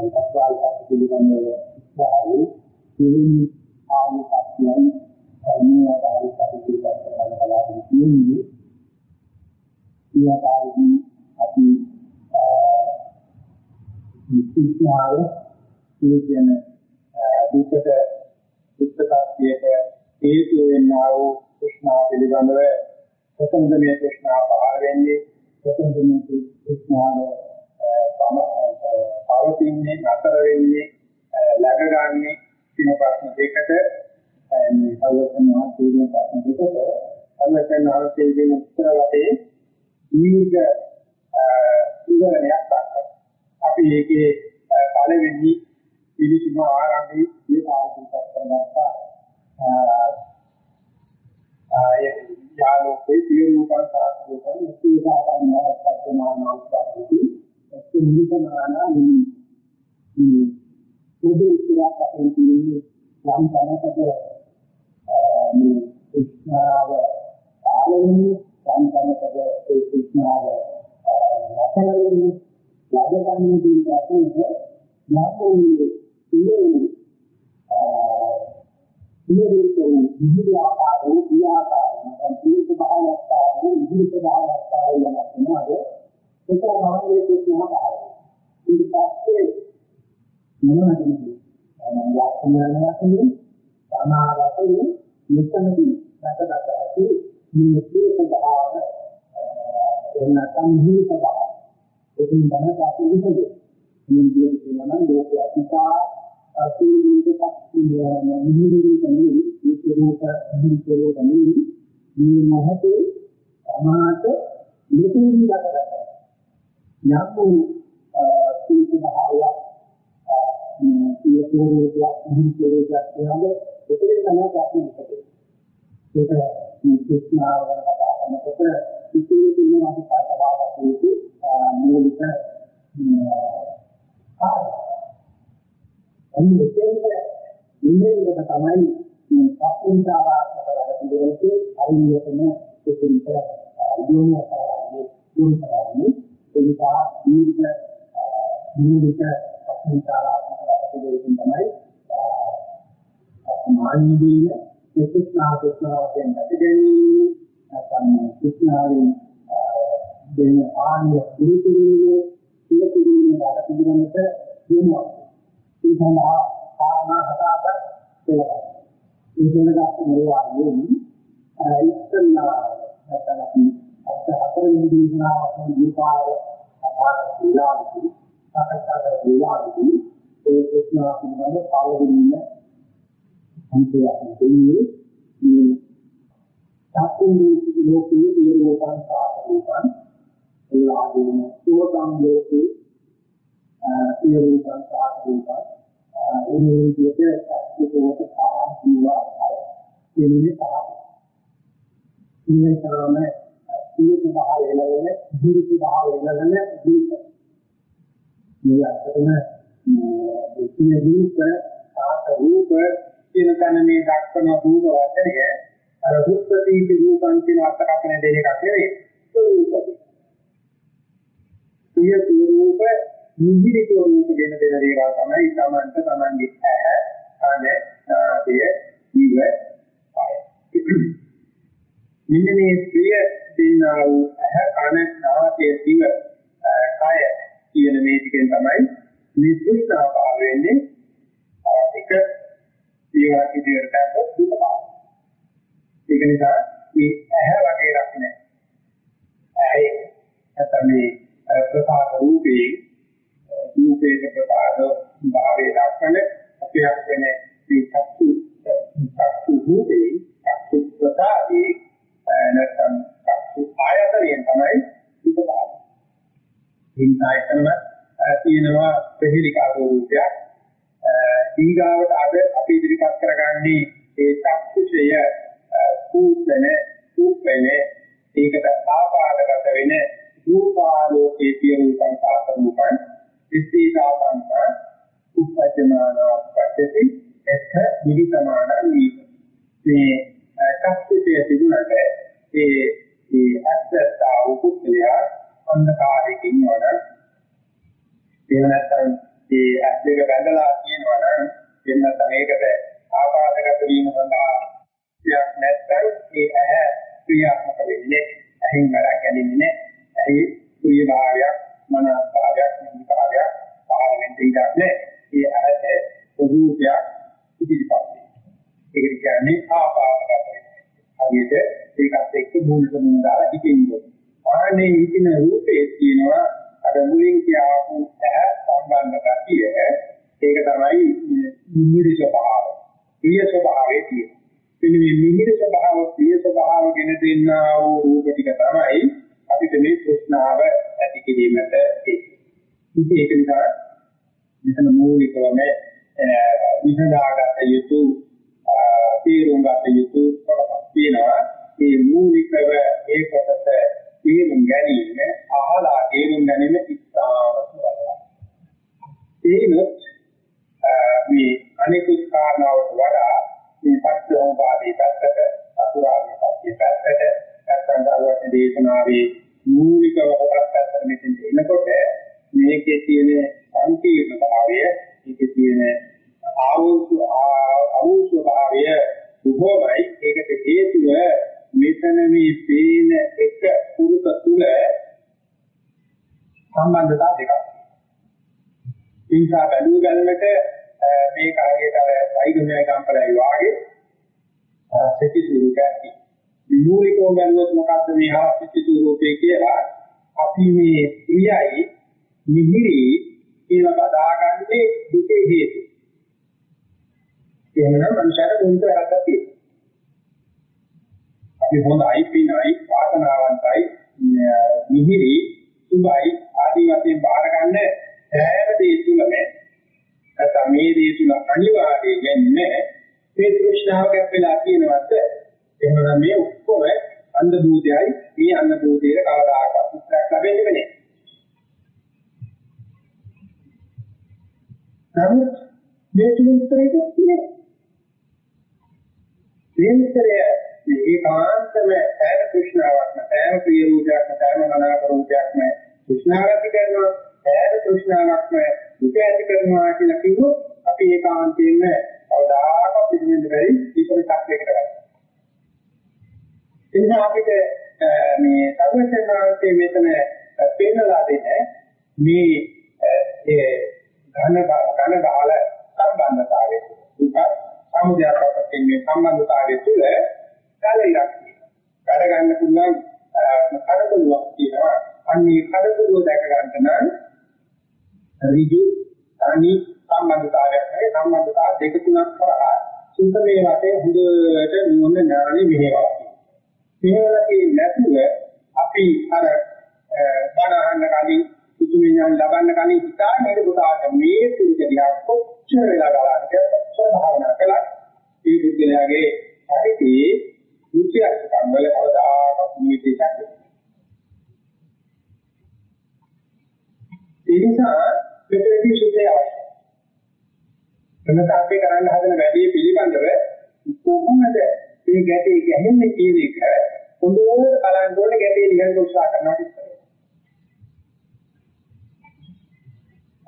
සංස්කාරයක් පිළිබඳව ඉස්සරහේ දෙවෙනි ආයතනයයි අනුමත ආයතන පිළිබඳව කතාවදී කියන්නේ ඊයතාවදී අපි විශ්වාසය කියන දුකට දුක්ඛත්වයට හේතු වෙන්නා වූ කුෂ්ණා පිළිබඳව කොතනද මේ කුෂ්ණා පහළ වෙන්නේ කොතනද මේ කුෂ්ණාව පමණ පවතින්නේ නතර වෙන්නේ läගගන්නේ කියන ප්‍රශ්න දෙකට මේ අවසන් මහත්මිය ප්‍රශ්න දෙකට අවසන් මහත්මියගේ උත්තර වශයෙන් දීර්ඝ විවරණයක් දක්වනවා. අපි ඒකේ පළවෙනි පිළිතුර ආරම්භයේ මේ පාරමිතා කරගත්තා. ආයේ යාලෝකේ තීරුකන් සාධකයන් ඉස්තිහාසන් මාර්ගපත්‍යමාන අවස්ථාවේදී මුළු සමානා නෙමෙයි. මේ පොදු ඉස්සරහට තියෙන යම් තැනකට මේ කුෂ්ණාව පාලනය යම් තැනකට ඒ කුෂ්ණාව නැතලෙන්නේ ලබගන්නේ කියන වශයෙන් යාපෝනියේ ඉන්නේ ඉදිරියෙන් විවිධ ආකාරයේ ක්‍රියාකාරී සම්පූර්ණ භාවයක් ආකාරයේ විවිධ භාවයක් ආකාරයේ යමක් වෙනවාද ඒක මනෝමය කුෂ්ණහ පාරයි. ඊට පස්සේ මොනවද මේ යාත්‍රාවක් කියන්නේ සමාවතේ මෙතනදී නැතකට ඇති මේ සියකතාවන එන්න සම්හිතතාව. ඒකෙන් තමයි අපි විසදේ. මේ විදිහට කියනවා නම් ලෝක අතිසා අසීමිතක් කියන්නේ නිහිරි තමයි ඒ ස්වરૂප නිහිරි කියන්නේ මේ මොහොතේ සමාත මෙතනදී නැතකට යම් වූ සීතු භාවයක් සිය ස්වභාවයක් නිහිත ස්වභාවයක් තියෙනවා ඒකෙන් තමයි අපි හිතන්නේ ඒක විශ්වාස කරන කතා කරනකොට ඉතිරි තියෙන අපි කතාවක් තියෙන්නේ මූලික අනිත් දෙයක් ඉන්නේ තමයි මේ පස්වෙනිතාවාත්මක වැඩ පිළිවෙලේ හරියටම දෙකෙන් යොමු කරන්නේ යොමු කරන්නේ. ඒ නිසා දීර්ඝ දීර්ඝ අසංකාරාත්මක අපතේකින් තමයි සමානීදී විශේෂනා ප්‍රශ්නාවෙන් ගැටගැනීම නැත්නම් විශේෂනාවෙන් දෙන පාණිය පිළිතුරුනේ පිළිතුරුනේ රට පිළිගන්නට දිනුවා. ඒ සඳහා පාරණා හතාවක් කියලා. ඒ වෙනදාත් මේ වගේ ඉස්සල්ලා නැත්නම් හතර වෙනි දේශනාවක් මේ දීපාර අපාරේ විලාසිතී සාකච්ඡා කරන විලාසිතී ඒ ප්‍රශ්නාව පිළිබඳව පළවෙනිම අන්තිමයක් දෙන්නේ මේ සත්‍යයේ ලෝකයේ නිරෝධං සාපේපං ඒ වගේම සෝතං ලෝකේ නිරෝධං සාපේපං එනේ විදිහට සත්‍යකෝට පාන් කියවා අය කියන්නේ පාන. ඉන්නේ තමයි සියලු භාව එළවෙන දුරු භාව එළවෙන දීප. මේ අතරම මේ දීප සාත රූප කියන තැන මේ දක්වන රූප වචනය අර දුක්පතිති රූපං කියන අර්ථකථන දෙන එකක් නෙවෙයි. සිය රූප නිදිරි රූප දෙන දෙන දේවල් තමයි තමන්ට තමන්ගේ ඇහ කන නාසය දිව කය. මෙන්න මේ ප්‍රිය දෙන්නා වූ ඇහ කන නාසය දිව කය කියන මේ ටිකෙන් තමයි මේ සුෂ්ණා භාව වෙන්නේ එක ඒවා ඉදිරියට ගත්තොත් දුක පාන. ඒක නිසා මේ ඇහ වගේ ලක්ෂණ ඇහි නැත්නම් මේ ප්‍රසාද රූපේ රූපේක ප්‍රසාද භාවයේ ලක්ෂණ අපියක් වෙන මේ චක්කු චක්කු රූපේ චක්කු ප්‍රසාදේ නැත්නම් චක්සු ආයතනයෙන් තමයි දුක පාන. හින්දායතන තියෙනවා ප්‍රහේලිකා රූපයක් ඊගාවට අද අපි ඉදිරිපත් කරගන්නේ ඒ චක්ෂුෂය කුප්පන කුප්පන ඒකට ආපාදගත වෙන රූපාලෝකයේ තියෙන සංකාත රූපන් ඉස්සීතාපන්ත උපජ්ජමාන පච්චති එක්ක නිවිතමාන වී මේ චක්ෂුෂය තිබුණට ඒ ඒ අස්සත්තා උපුත්ලයා අන්ධකාරයකින් වඩා එහෙම නැත්නම් ඒ ඇස් දෙක බැඳලා තියෙනවා නම් එන්න මේකට ආපාදගත වීම සඳහා ක්‍රියාවක් නැත්නම් ඒ ඇහැ ක්‍රියාත්මක වෙන්නේ ඇහින් වැඩ ගැනීමනේ ඇහි ප්‍රිය භාවයක් මනස් භාවයක් නිවිභාවයක් පහළ වෙන්න ඉඩක් නැහැ. ඒ ඇහැට රූපයක් ඉදිරිපත් ඒක කියන්නේ ආපාදගත වෙන්නේ. හරියට ඒකත් එක්ක මූලික මූල දාලා හිතෙන්නේ. ආනේ හිතින රූපේ තියෙනවා අර මුලින් කියාපු ඇහැ සම්බන්ධ ගතිය ඒක තමයි මිහිරි ස්වභාව. ප්‍රිය ස්වභාවයේ තියෙන. මෙන්න මේ මිහිරි ස්වභාව ප්‍රිය ස්වභාව ගැන දෙන්නා වූ රූප ටික තමයි අපිට මේ තෘෂ්ණාව ඇති කිරීමට ඒ. ඉතින් ඒක නිසා මෙතන මූලිකවම විසඳාගත යුතු තීරුම් ගත යුතු කොටස් තියෙනවා. මේ මූලිකව ඒ කොටස තේරුම් ගැනීම අහලා තේරුම් ගැනීම ඉස්තාවත වඩා. ඒනොත් මේ අනිකුත් කාරණාවට වඩා මේ පස්වෝපාදී පැත්තට අතුරාගේ පැත්තේ පැත්තට නැත්නම් දරුවට දේශනාවේ මූලිකව කොටස් පැත්තට මෙතෙන් එනකොට මේකේ තියෙන සංකීර්ණ භාවය මේකේ තියෙන ආවෝසු ආවෝසු භාවය බොහෝමයි ඒකට හේතුව මෙතන මේ පේන එක පුරුක තුල සම්බන්ධතා දෙකක්. ඉන්සා බැලුව ගන්නට මේ කාර්යයට අර වෛද්‍යමය කම්පලයි වාගේ සෙටි ස්වරූපයක් මූලිකව ගන්නොත් මොකද්ද මේ හරසිටි ස්වරූපේ කියලා අපි මේ ප්‍රියයි මිහිරි කියලා බදාගන්නේ දුකේ හේතු. එහෙමනම් මනුෂ්‍යර මොනිට වැරද්දක් තියෙනවා. අපි හොඳයි පිනයි වාසනාවන්තයි මිහිරි සුභයි ආදී වශයෙන් බාර ගන්න සෑම දේ තුලම නැත්නම් මේ දේ තුල අනිවාර්යයෙන් මේ තෘෂ්ණාව කැපෙලා කියනවත් එහෙනම් මේ ඔක්කොම අන්ධ භූතයයි මේ අන්ධ භූතයේ කවදාකවත් උත්තරයක් ලැබෙන්නේ නැහැ. නමුත් මේ තුන්තරේක තියෙන මේ විතරය මේ ඒකාන්තම සෑම කෘෂ්ණාවක්ම සෑම ප්‍රිය රූපයක්ම සෑම මනාප රූපයක්ම කෘෂ්ණාවක් කරනවා සෑම කෘෂ්ණාවක්ම දුක ඇති කරනවා කියලා කිව්වොත් අපි ඒකාන්තයෙන්ම කවදාකවත් පිළිගන්න බැරි විපරිතක් එකට ගන්නවා. එනිසා අපිට මේ සර්වඥාන්සේ මෙතන පෙන්නලා දෙන්නේ මේ ඒ ඝන ඝන ගාල සම්බන්ධතාවය දුක සමුදයාපත් මේ සම්බන්ධතාවය තුළ කාලයක් තියෙනවා. වැඩ ගන්න පුළුවන් කඩතුලක් තියෙනවා. අන්නේ කඩතුල දැක ගන්න නම් ඍජු අනි සම්බන්ධතාවයක් නෙවෙයි සම්බන්ධතාව දෙක තුනක් කරා සුන්ත මේ වටේ හොඳට නුවණ ඥානෙ මෙහෙවා. මෙහෙවලා තියෙන්නේ නැතුව අපි අර බණ අහන්න කලින් කුතුම ඥාන ලබන්න කලින් හිතාගෙන ඉන්න කොට මේ පුරුදියා කොච්චර වෙලා ගලන්නේ කොච්චර භාවනා කළා ඒ බුද්ධයාගේ හරිදී විචාරකම් වල කවදාකවත් නිවිදයක් ඒ නිසා මෙතනදී සුද්ධය අවශ්‍යයි. එන්නත අපි කරන්න හදන වැඩේ පිළිබඳව කොහොමද මේ ගැටේ ගැහෙන්නේ කියන එක හොඳට බලන්න ඕනේ ගැටේ නිකන් උත්සාහ කරනවා ඉස්සරහ.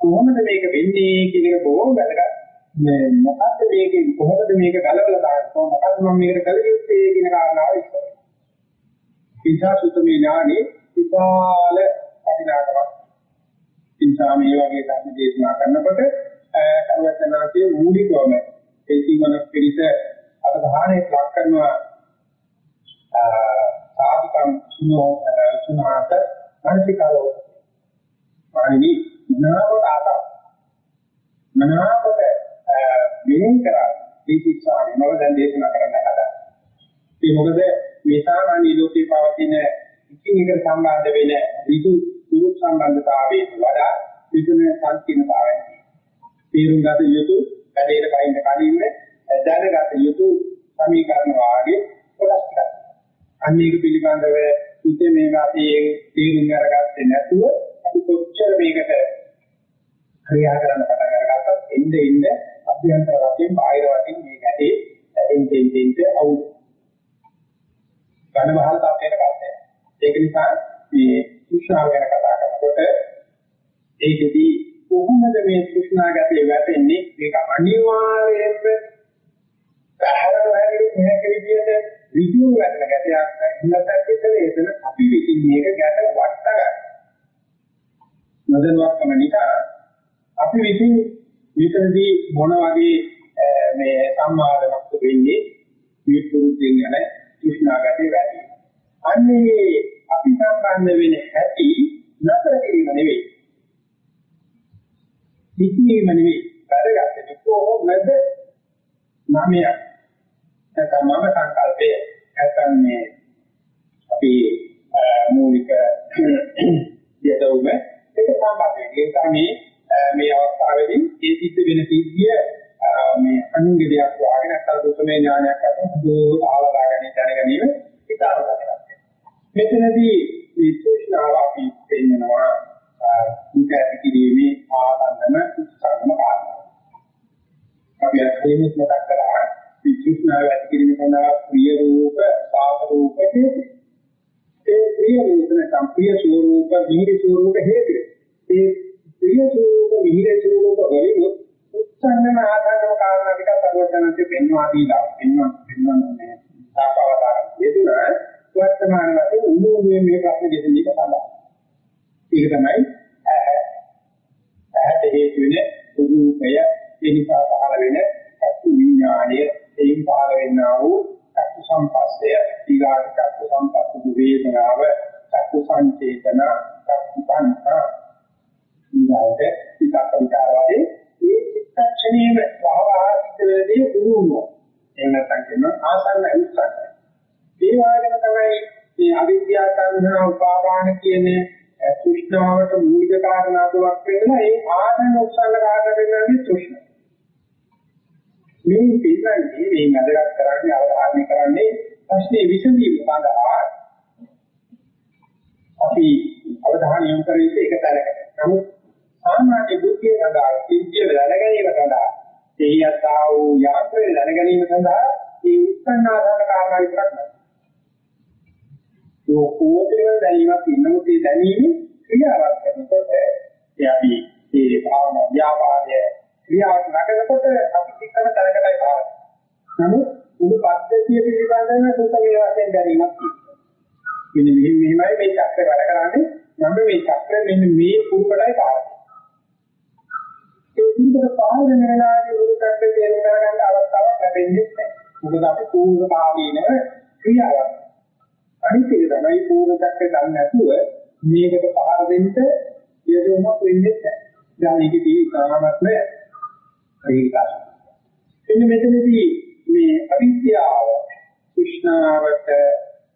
කොහොමද මේක වෙන්නේ කියන එක බොහොම වැදගත්. මේ මොකද්ද මේක? කොහොමද මේක ගලවලා දාන්නේ? මොකද්ද මම මේකට කළ යුත්තේ කියන කාරණාව ඉස්සර. ඉන්සා සුතමේ ඥානේ විශාල අධිනාතමක්. ඉන්සා මේ වගේ ධර්ම දේශනා කරනකොට සර්වඥාන්සේ මූලිකවම ඒ ජීවන පිළිස අවධානයේ ලක් කරනවා. සාධිකම් සුනෝ සුනාත මානසිකව මානවි මනාවට ආත මනාවට මෙහෙම කරා දීපිකානේ මම දැන් දේශනා කරන්න හදා. ඒ මොකද මේ සාමාන්‍ය ලෝකේ පවතින එකින් එකට සම්බන්ධ වෙන විදු පුරු සම්බන්ධතාවයේ වඩා විදුන සංකීර්ණතාවයක්. තේරුම් ගත යුතු වැඩේට බහින්න කලින්ම දැනගත යුතු සමීකරණ වාගේ කොටස් ටිකක්. අන්න ඒක පිළිබඳව ඉතින් මේ වාසියේ තේරුම් අරගත්තේ නැතුව අපි කොච්චර මේකට ක්‍රියා කරන්න පටන් අරගත්තත් එnde එnde අභ්‍යන්තර වශයෙන් බාහිර වශයෙන් මේ ගැටේ එන්නේ එන්නේ අවුල්. ඝන බහල තත්ත්වයකට පත් වෙනවා. ඒක නිසා මේ කුෂ්ණාව ගැන කතා කරනකොට ඒකෙදී කොහොමද මේ කුෂ්ණාගතේ වැටෙන්නේ මේක අනිවාර්යයෙන්ම පැහැරව හැදෙන්නේ නැහැ විදිහට ඍජු වෙන ගැටයක් නැත්නම් එතන එතන අපි විසින් මේක ගැට වට ගන්න. නොදැනුවත්කම නිසා අපි විසින් විතරදී මොන වගේ මේ සම්මාදමක් වෙන්නේ මේ පුරුද්දෙන් යන කුෂ්ණාගතේ වැඩි. අන්නේ අපි සම්බන්ධ වෙන හැටි නතර කිරීම නෙවෙයි. පිටිවීම නෙවෙයි. වැඩගත්තේ කොහොමද නමයක් නැත්නම් මම සංකල්පය නැත්නම් මේ අපි මූලික යදවුම ඒක සම්බන්ධ වෙන්නේ. ඒක මේ මේ අවස්ථාවේදී ඒ සිද්ධ වෙන සිද්ධිය මේ අනුන්ගේ දෙයක් වාගේ නැත්නම් දුකමේ ඥානයක් අතර හොඳට ආවදාගෙන දැනගැනීම ඉතාලකට. මෙතනදී මේ සූචනාව අපි පෙන්නනවා දුක ඇති කිරීමේ ආනන්දම උත්සාහම කාරණා. අපි අත්දැකීම් මතක් කරා විචිෂ්ණාව ඇති කිරීම සඳහා ප්‍රිය රූප, සාප රූප හේතු. ඒ ප්‍රිය රූප නැත්නම් ප්‍රිය ස්වරූප, මිහිරි ස්වරූප හේතු. ඒ ප්‍රිය ස්වරූප, මිහිරි ස්වරූප වලින් උත්සන්නම ආකාරව කාරණා ටික සර්වඥාන්සේ පෙන්වා දීලා පෙන්වන්න පෙන්වන්නේ සාපවදාන යෙදුනා වර්තමාන වශයෙන් උණුවේ මේ ප්‍රශ්න දෙන්නේ සඳහා. ඒක තමයි ඇහැට හේතු වෙන රූපය ඒ නිසා පහළ වෙන චක්කු විඥාණය එයින් පහළ වෙනා වූ චක්කු සංපස්සය ඊගාට චක්කු සංපස්ස වේදනාව චක්කු සංචේතන චක්කු සංඛා ඊගාට විතක් විචාර වගේ ඒ චිත්තක්ෂණයේම වහවහ සිද්ධ වෙනදී උරුමෝ එහෙම නැත්නම් කියන ආසන්න උත්සන්න ඒ වගේම තමයි මේ අවිද්‍යා සංහා උපාදාන කියන තෘෂ්ණාවට මූලික කාරණා තුනක් වෙනවා. ඒ ආසන්න උත්සන්න කාරණා වෙනන්නේ තෘෂ්ණා. මේ පිළිගන්නේ මේ මැදගත් කරන්නේ අවධාරණය කරන්නේ ප්‍රශ්නේ විසඳීම සඳහා. අපි අවධානය යොමු කර යුත්තේ ඒක තරකට. නමුත් සාමාන්‍ය බුද්ධිය සඳහා සිද්ධිය දැනගැනීම සඳහා එහියතා වූ යාත්‍රේ දැනගැනීම සඳහා මේ උත්සන්නාදාන කාරණා විතරක් නෑ. ඒ කෝපේවල දැනීමක් ඉන්නකොට ඒ දැනීම ක්‍රියාවක් කරනකොට ඒ අපි මේ භාවනා ව්‍යාපාරය ක්‍රියාවක් නගනකොට අපි එකම තැනකටයි භාවනා. නමුත් උඩ පද්ධතිය පිළිබඳව සුතමේ වශයෙන් දැනීමක් තියෙනවා. මෙන්න මෙහෙම මෙහෙමයි මේ චක්‍රය වැඩ කරන්නේ. මම මේ චක්‍රය මෙන්න මේ පුරුකටයි පාරයි. ඒ පුරුකට පාර වෙන වෙලාවේ උඩට තේරුම් ගන්න අවස්ථාවක් ලැබෙන්නේ නැහැ. මොකද අපි පූර්ව භාවීනව ක්‍රියාවක්. අනිත් එක තමයි පූර්ව චක්‍රය දන්නේ නැතුව මේකට පාර දෙන්න යදොමක් වෙන්නේ නැහැ. දැන් ඒකදී සාමත්ම ඒකයි. එන්න මෙතනදී මේ අවිද්‍යාව කුෂ්ණාවට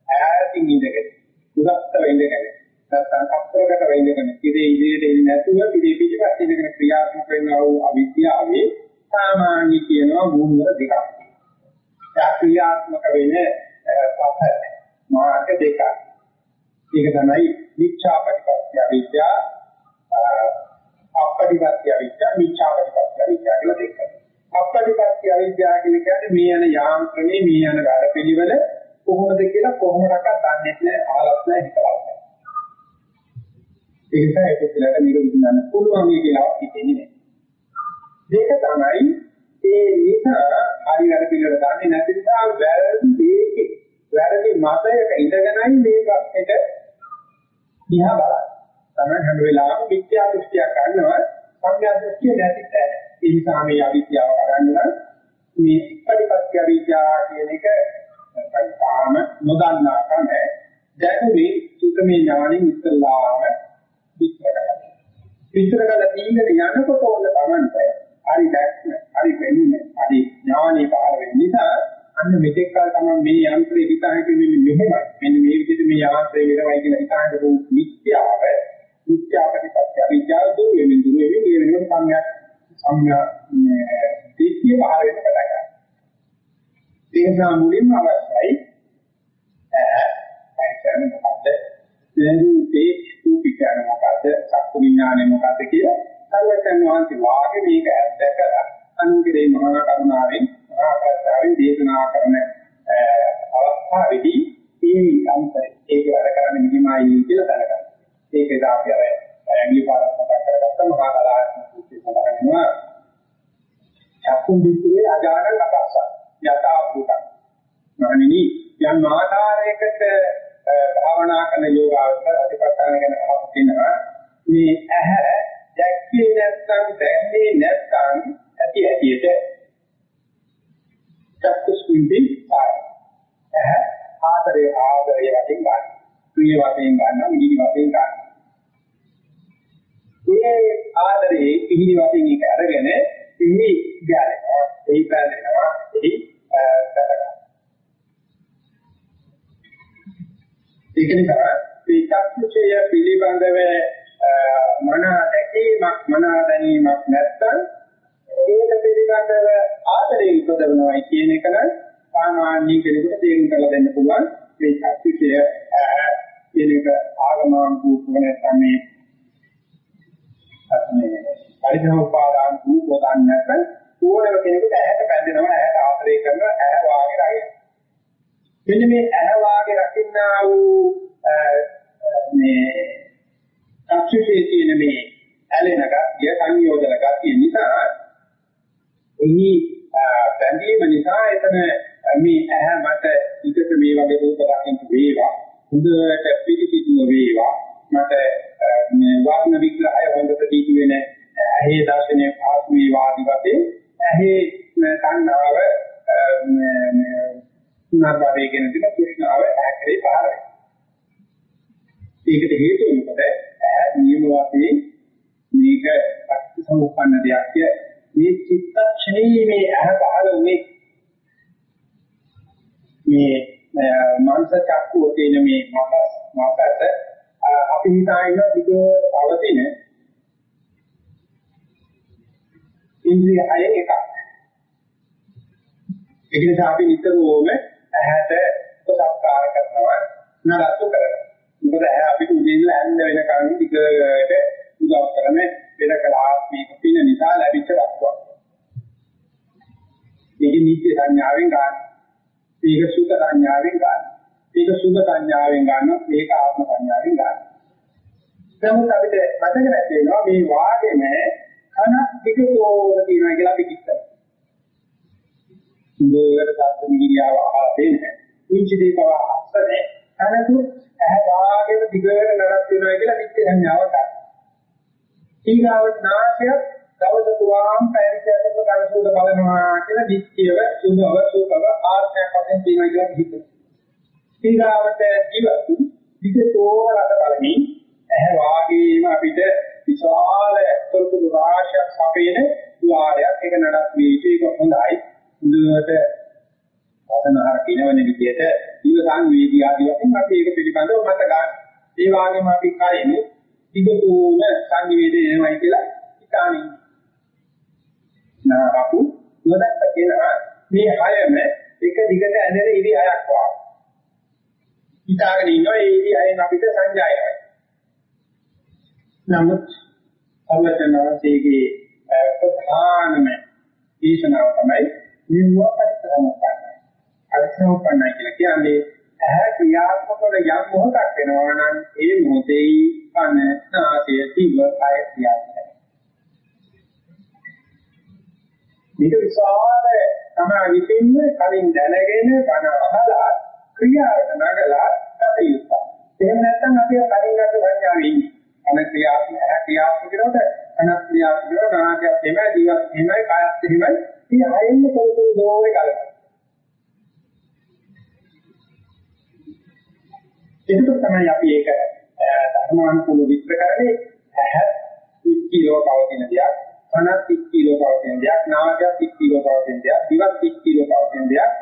ඈතින් ඉඳගෙන උදත්තර ඉඳගෙන නැත්නම් අක්‍රකට වෙන්නගෙන ඉතේ ඉදිරියට එන්නේ නැතුව ඉතේ පිටිපස්ස ඉඳගෙන ක්‍රියාත්මක වෙනා වූ අවිද්‍යාවේ සාමාන්‍ය කියනවා මූල දෙකක්. ඒ ක්‍රියාත්මක වෙන්නේ පහ මාර්ග දෙකක්. ඒක තමයි විචාපටිපත්‍ය අවිද්‍යාව අපටිපත්‍ය අවිද්‍යාව මිච්ඡාපටිපත්‍ය අවිද්‍යාව කියලා දෙකක්. අපටිපත්‍ය අවිද්‍යාව කියන්නේ මේ යන යාන්ත්‍රණේ මේ යන වැඩ පිළිවෙල කොහොමද කියලා කොහොමඩක්වත් දන්නේ නැහැ ආලක් නැහැ හිතවත් නැහැ. ඒ නිසා ඒක පිළිබඳව මේක විසඳන්න පුළුවන් කියලා හිතෙන්නේ නැහැ. දෙක තමයි ඒ නිසා හරි වැඩ පිළිවෙල දන්නේ නැති නිසා වැරදි දෙයක වැරදි මතයක ඉඳගෙනයි මේ ප්‍රශ්නෙට දිහා බලන්නේ. තමයි හැම වෙලාවෙම මිත්‍යා දෘෂ්ටියක් ගන්නවා සම්‍යක් දෘෂ්ටිය නැති තැන. ඒ නිසා මේ අවිද්‍යාව කරන්න මේ පරිපත්‍ය විද්‍යා කියන එක නැත්නම් තාම නොදන්නා කම දැනුනේ සුතමේ ඥාණයෙන් ඉස්සල්ලාම විස්තර කරනවා. විස්තර කරලා තීන්දුවට යනකොට ඕන තමන්ට හරි දැක්ම, හරි වෙන්නේ, හරි ඥාණය පහළ වෙන නිසා අන්න මෙතෙක් කල තමයි මේ යන්ත්‍රේ හිතාගෙන මෙන්න මෙහෙමයි. මෙන්න මේ විදිහට මේ යන්ත්‍රේ වෙනවයි කියලා හිතාගෙන දුක් මිත්‍යාව, මිත්‍යා ප්‍රතිපත්‍ය විද්‍යාව දුර වෙමින් දුර වෙමින් මේ වෙනකොට සම්‍යක් සම්‍යක් දීප්තිය පහළ වෙන්න පටන් ගන්නවා. ඒ නිසා මුලින්ම අවශ්‍යයි අහන්න මොකද්ද? දැනුපේ රූපිකාන මොකද්ද? චක්කු විඥානේ මොකද්ද කියලා සර්වඥාන් වහන්සේ වාගේ මේක ඇද්දකලා අනුගිරේ මහා කරුණාවෙන් මහා ප්‍රත්‍යාවෙන් දේශනා කරන අවස්ථාවේදී මේ අන්තරේ ඒක වැඩ කරන්නේ නිදිමයි කියලා දැනගන්න. ඒකද අපි අර ඇඟිලි පාරක් මතක් කරගත්ත මහා කලාත්මක සූත්‍රය සඳහන් වෙනවා. චක්කුම් දිට්ඨියේ අජාන කපස්ස යථා භූතං. මහණෙනි යම් ආකාරයකට භාවනා කරන යෝගාවචර අධිපස්ථාන ගැන අහපු කෙනා මේ ඇහැ දැක්කේ නැත්නම් දැන්නේ නැත්නම් ඇති ඇතියට චක්කුස්මින්දි ආය ආදරේ ආදරේ වශයෙන් ගන්න. ප්‍රිය වශයෙන් ගන්න මිහිරි වශයෙන් ගන්න. මේ ආදරේ මිහිරි වශයෙන් එක අරගෙන එහි ගැලෙනවා එහි පැලෙනවා එහි ගත ඒක නිසා මේ චක්කුෂය පිළිබඳව මන දැකීමක් මන දැනීමක් නැත්නම් ඒක පිළිබඳව ආදරේ උපදවනවා කියන එක නම් සාමාන්‍ය කෙනෙකුට තේරුම් කරලා දෙන්න පුළුවන් මේ චක්තිකය කියන එක ආගමානුකූලව නැත්නම් මේ මේ පරිධෝපාදාන රූපෝදාන නැත්නම් ඕනම කෙනෙකුට ඇහැට බැඳෙනවා ඇහැට ආදරේ කරනවා ඇහැ වාගේ රහින මෙන්න මේ ඇහැ වාගේ රකින්නා වූ මේ චක්තිකයේ තියෙන මේ ඇලෙන ගතිය සංයෝජන ගතිය නිසා එහි බැඳීම නිසා එතන මේ ඇහැ මට විකට මේ වගේ රූප දකින්න වේවා. හොඳට පිළිසිතුව වේවා. මට මේ වර්ණ විග්‍රහය හොඳට දීති වෙන ඇහි දර්ශනයේ ආත්මී වාදී වශයෙන්. ඇහි සංනාව නාභාවයේ කියන දේ කෘෂ්ණාව ඇහැකේ පහළ වෙනවා. ඒකට හේතුව මොකද? ඇහැ නියම වශයෙන් මේක සම්පන්න දෙයක් කිය මේ චිත්තක්ෂණයේ මේ අහ පහළ උනේ මේ මානස චක්කුව තියෙන මේ මකස් මකස අපි හිතාගෙන දිග පවතින ඉන්ද්‍රිය හයෙන් එකක් ඒ නිසා අපි නිතරම ඇහැට උපසක්කාර කරනවා නරත්තු කරනවා මොකද ඇහැ අපිට උදේ ඉඳලා හැන්ද වෙනකන් දිගට උදව් කරන වෙන කලාත්මක පින නිසා ලැබිච්ච වස්තුවක්. මේක නිත්‍ය සංඥාවෙන් ගන්න. මේක සුඛ සංඥාවෙන් ගන්න. මේක සුභ සංඥාවෙන් ගන්න. මේක ආත්ම සංඥාවෙන් ගන්න. නමුත් අපිට මතක නැති වෙනවා මේ වාගේම කන පිටුතෝක තියෙනවා කියලා අපි කිව්වා. සුභයට සත්‍ය මිහිරියාව ආදෙන්න. කුංචි දීපව අස්සනේ කනතු ඇහැ වාගේම දිගට නරත් වෙනවා කියලා නිත්‍ය සංඥාවක් ගන්න. ඊගාවට නාසයත් දවස පුරාම පැවිදියට ගණසුද බලනවා කියලා නිත්‍යව සුභව සුභව ආර්ථයක් වශයෙන් තියෙනවා කියලා හිතනවා. ඊගාවට ජීවත් විදතෝ රස බලමින් ඇහැ වාගේම අපිට විශාල තොරතුරු රාශියක් සපේන ద్వාරයක් එක නඩක් වේච ඒක හොඳයි. හොඳට වසනාර කිනවන විදිහට ජීව සංවේදී ආදී වශයෙන් අපි ඒක පිළිබඳව මත ගන්න. ඒ වගේම අපි කයිනේ ඉබතුම සංවේදී එනවයි කියලා හිතානින්. නාකු නොදැක්ක කෙනා මේ හයම එක දිගට ඇදෙන ඉරි හයක් වගේ. හිතාගෙන ඉන්නවා ඒ ඉරි හයෙන් අපිට සංජායනයි. නමුත් අවචනවාසීගේ ප්‍රධානම දේශනාව තමයි නිවපත්තමපන්න. අරිසෝපන්නයි කියලා කියන්නේ ඇහැ ක්‍රියාත්මක වන යම් මොහොතක් වෙනවා නම් ඒ මොහොතේ කන නාසය දිව කය ක්‍රියාත්මක මේක විශාල තමයි විසින්ම කලින් දැනගෙන බණ අහලා ක්‍රියාවට නගලා අපිට එහෙම නැත්නම් අපි කලින් ගන්න සංඥාවේ ඉන්නේ. කන ක්‍රියාත්මක ඇහැ ක්‍රියාත්මක කරනකොට කන ක්‍රියාත්මක කරනවා නාසය එහෙමයි දිව එහෙමයි කයත් එහෙමයි. ඉතින් ආයෙත් තොරතුරු ගෝවේ ගලනවා. එතකොට තමයි අපි ඒක ධර්මානුකූල විස්තර කරන්නේ ඇහ කිලෝ පවතින දෙයක්, කනත් කිලෝ පවතින දෙයක්, නාසයත් කිලෝ පවතින දෙයක්, දිවත් කිලෝ පවතින දෙයක්,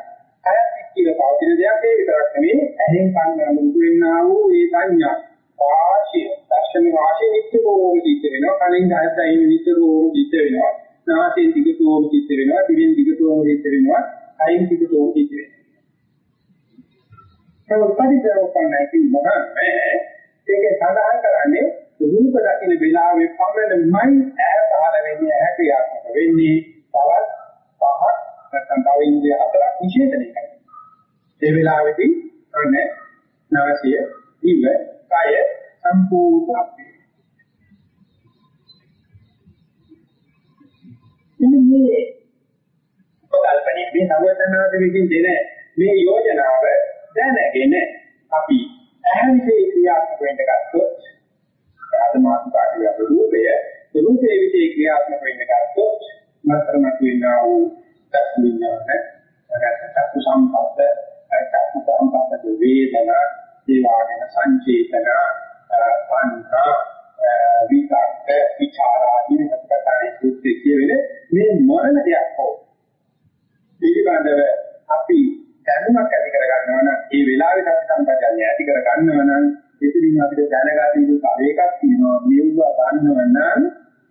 කයත් කිලෝ පවතින දෙයක් ඒ විතරක් නෙමෙයි ඇහෙන් සංගමුතු වෙන්නා වූ ඒ සංඥා. වාශී දර්ශන වාශී නිත්‍ය රෝගී සිද්ධ වෙනවා. කලින් ගහද්දා ඒ නිත්‍ය රෝගී සිද්ධ වෙනවා. නාසයෙන් දිගටම සිද්ධ වෙනවා දිවෙන් දිගටම සිද්ධ වෙනවා කයින් දිගටම සිද්ධ වෙනවා. ඒක පරිදරෝපණය කියනවා මේකේ සඳහන් කරන්නේ රූප දකින්න වෙලාවේ පමණමයි ඇහැ පහළ වෙන්නේ ඇහැ ක්‍රියාත්මක වෙන්නේ තවත් පහක් නැත්නම් තව ඉන්ද්‍රිය හතරක් විශේෂණය කරනවා ඒ වෙලාවේදී අනේ නාසය දිව කය සම්පූර්ණ අපේ. ඉන්නේ මේ කල්පනේ මේ නවතනාද විදිහින් දෙන මේ යෝජනාව දැනගෙන අපි ඇහැවිසේ ක්‍රියාත්මක වෙන්න ගත්තොත් ආත්මාත්කාරිය රූපය රූපේ විසේ ක්‍රියාත්මක වෙන්න ගත්තොත් මතරමත් වෙනා වූ දක්ෂිනාන රසක සම්පත්ත චක්කු සම්පත්ත වේදනා ඒ වාගෙන සංචේතන පංච විතක්ක විචාරාදී හතරයි සුත්ති කියවෙන්නේ මේ මොන දෙයක් හෝ. පිළිබඳව අපි දැනුමක් ඇති කර ගන්නවා නම් ඒ වෙලාවේ සත්‍ය සම්පජාන්‍ය ඇති කර ගන්නවා නම් එතනින් අපිට දැනගත යුතු තව එකක් තියෙනවා. මේවා ගන්නව නම්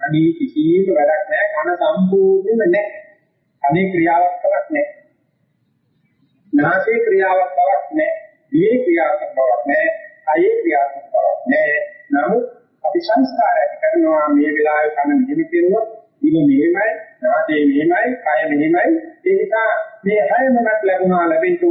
අනිත් කිසිම වැඩක් නැහැ. කන සම්පූර්ණයෙන්ම නැහැ. අනේ ක්‍රියාවක් කරක් නැහැ. නාසයේ ක්‍රියාවක් බවක් නැහැ. දිවේ ක්‍රියාවක් බවක් හැමමත් ලැබුණා ලැබෙන්න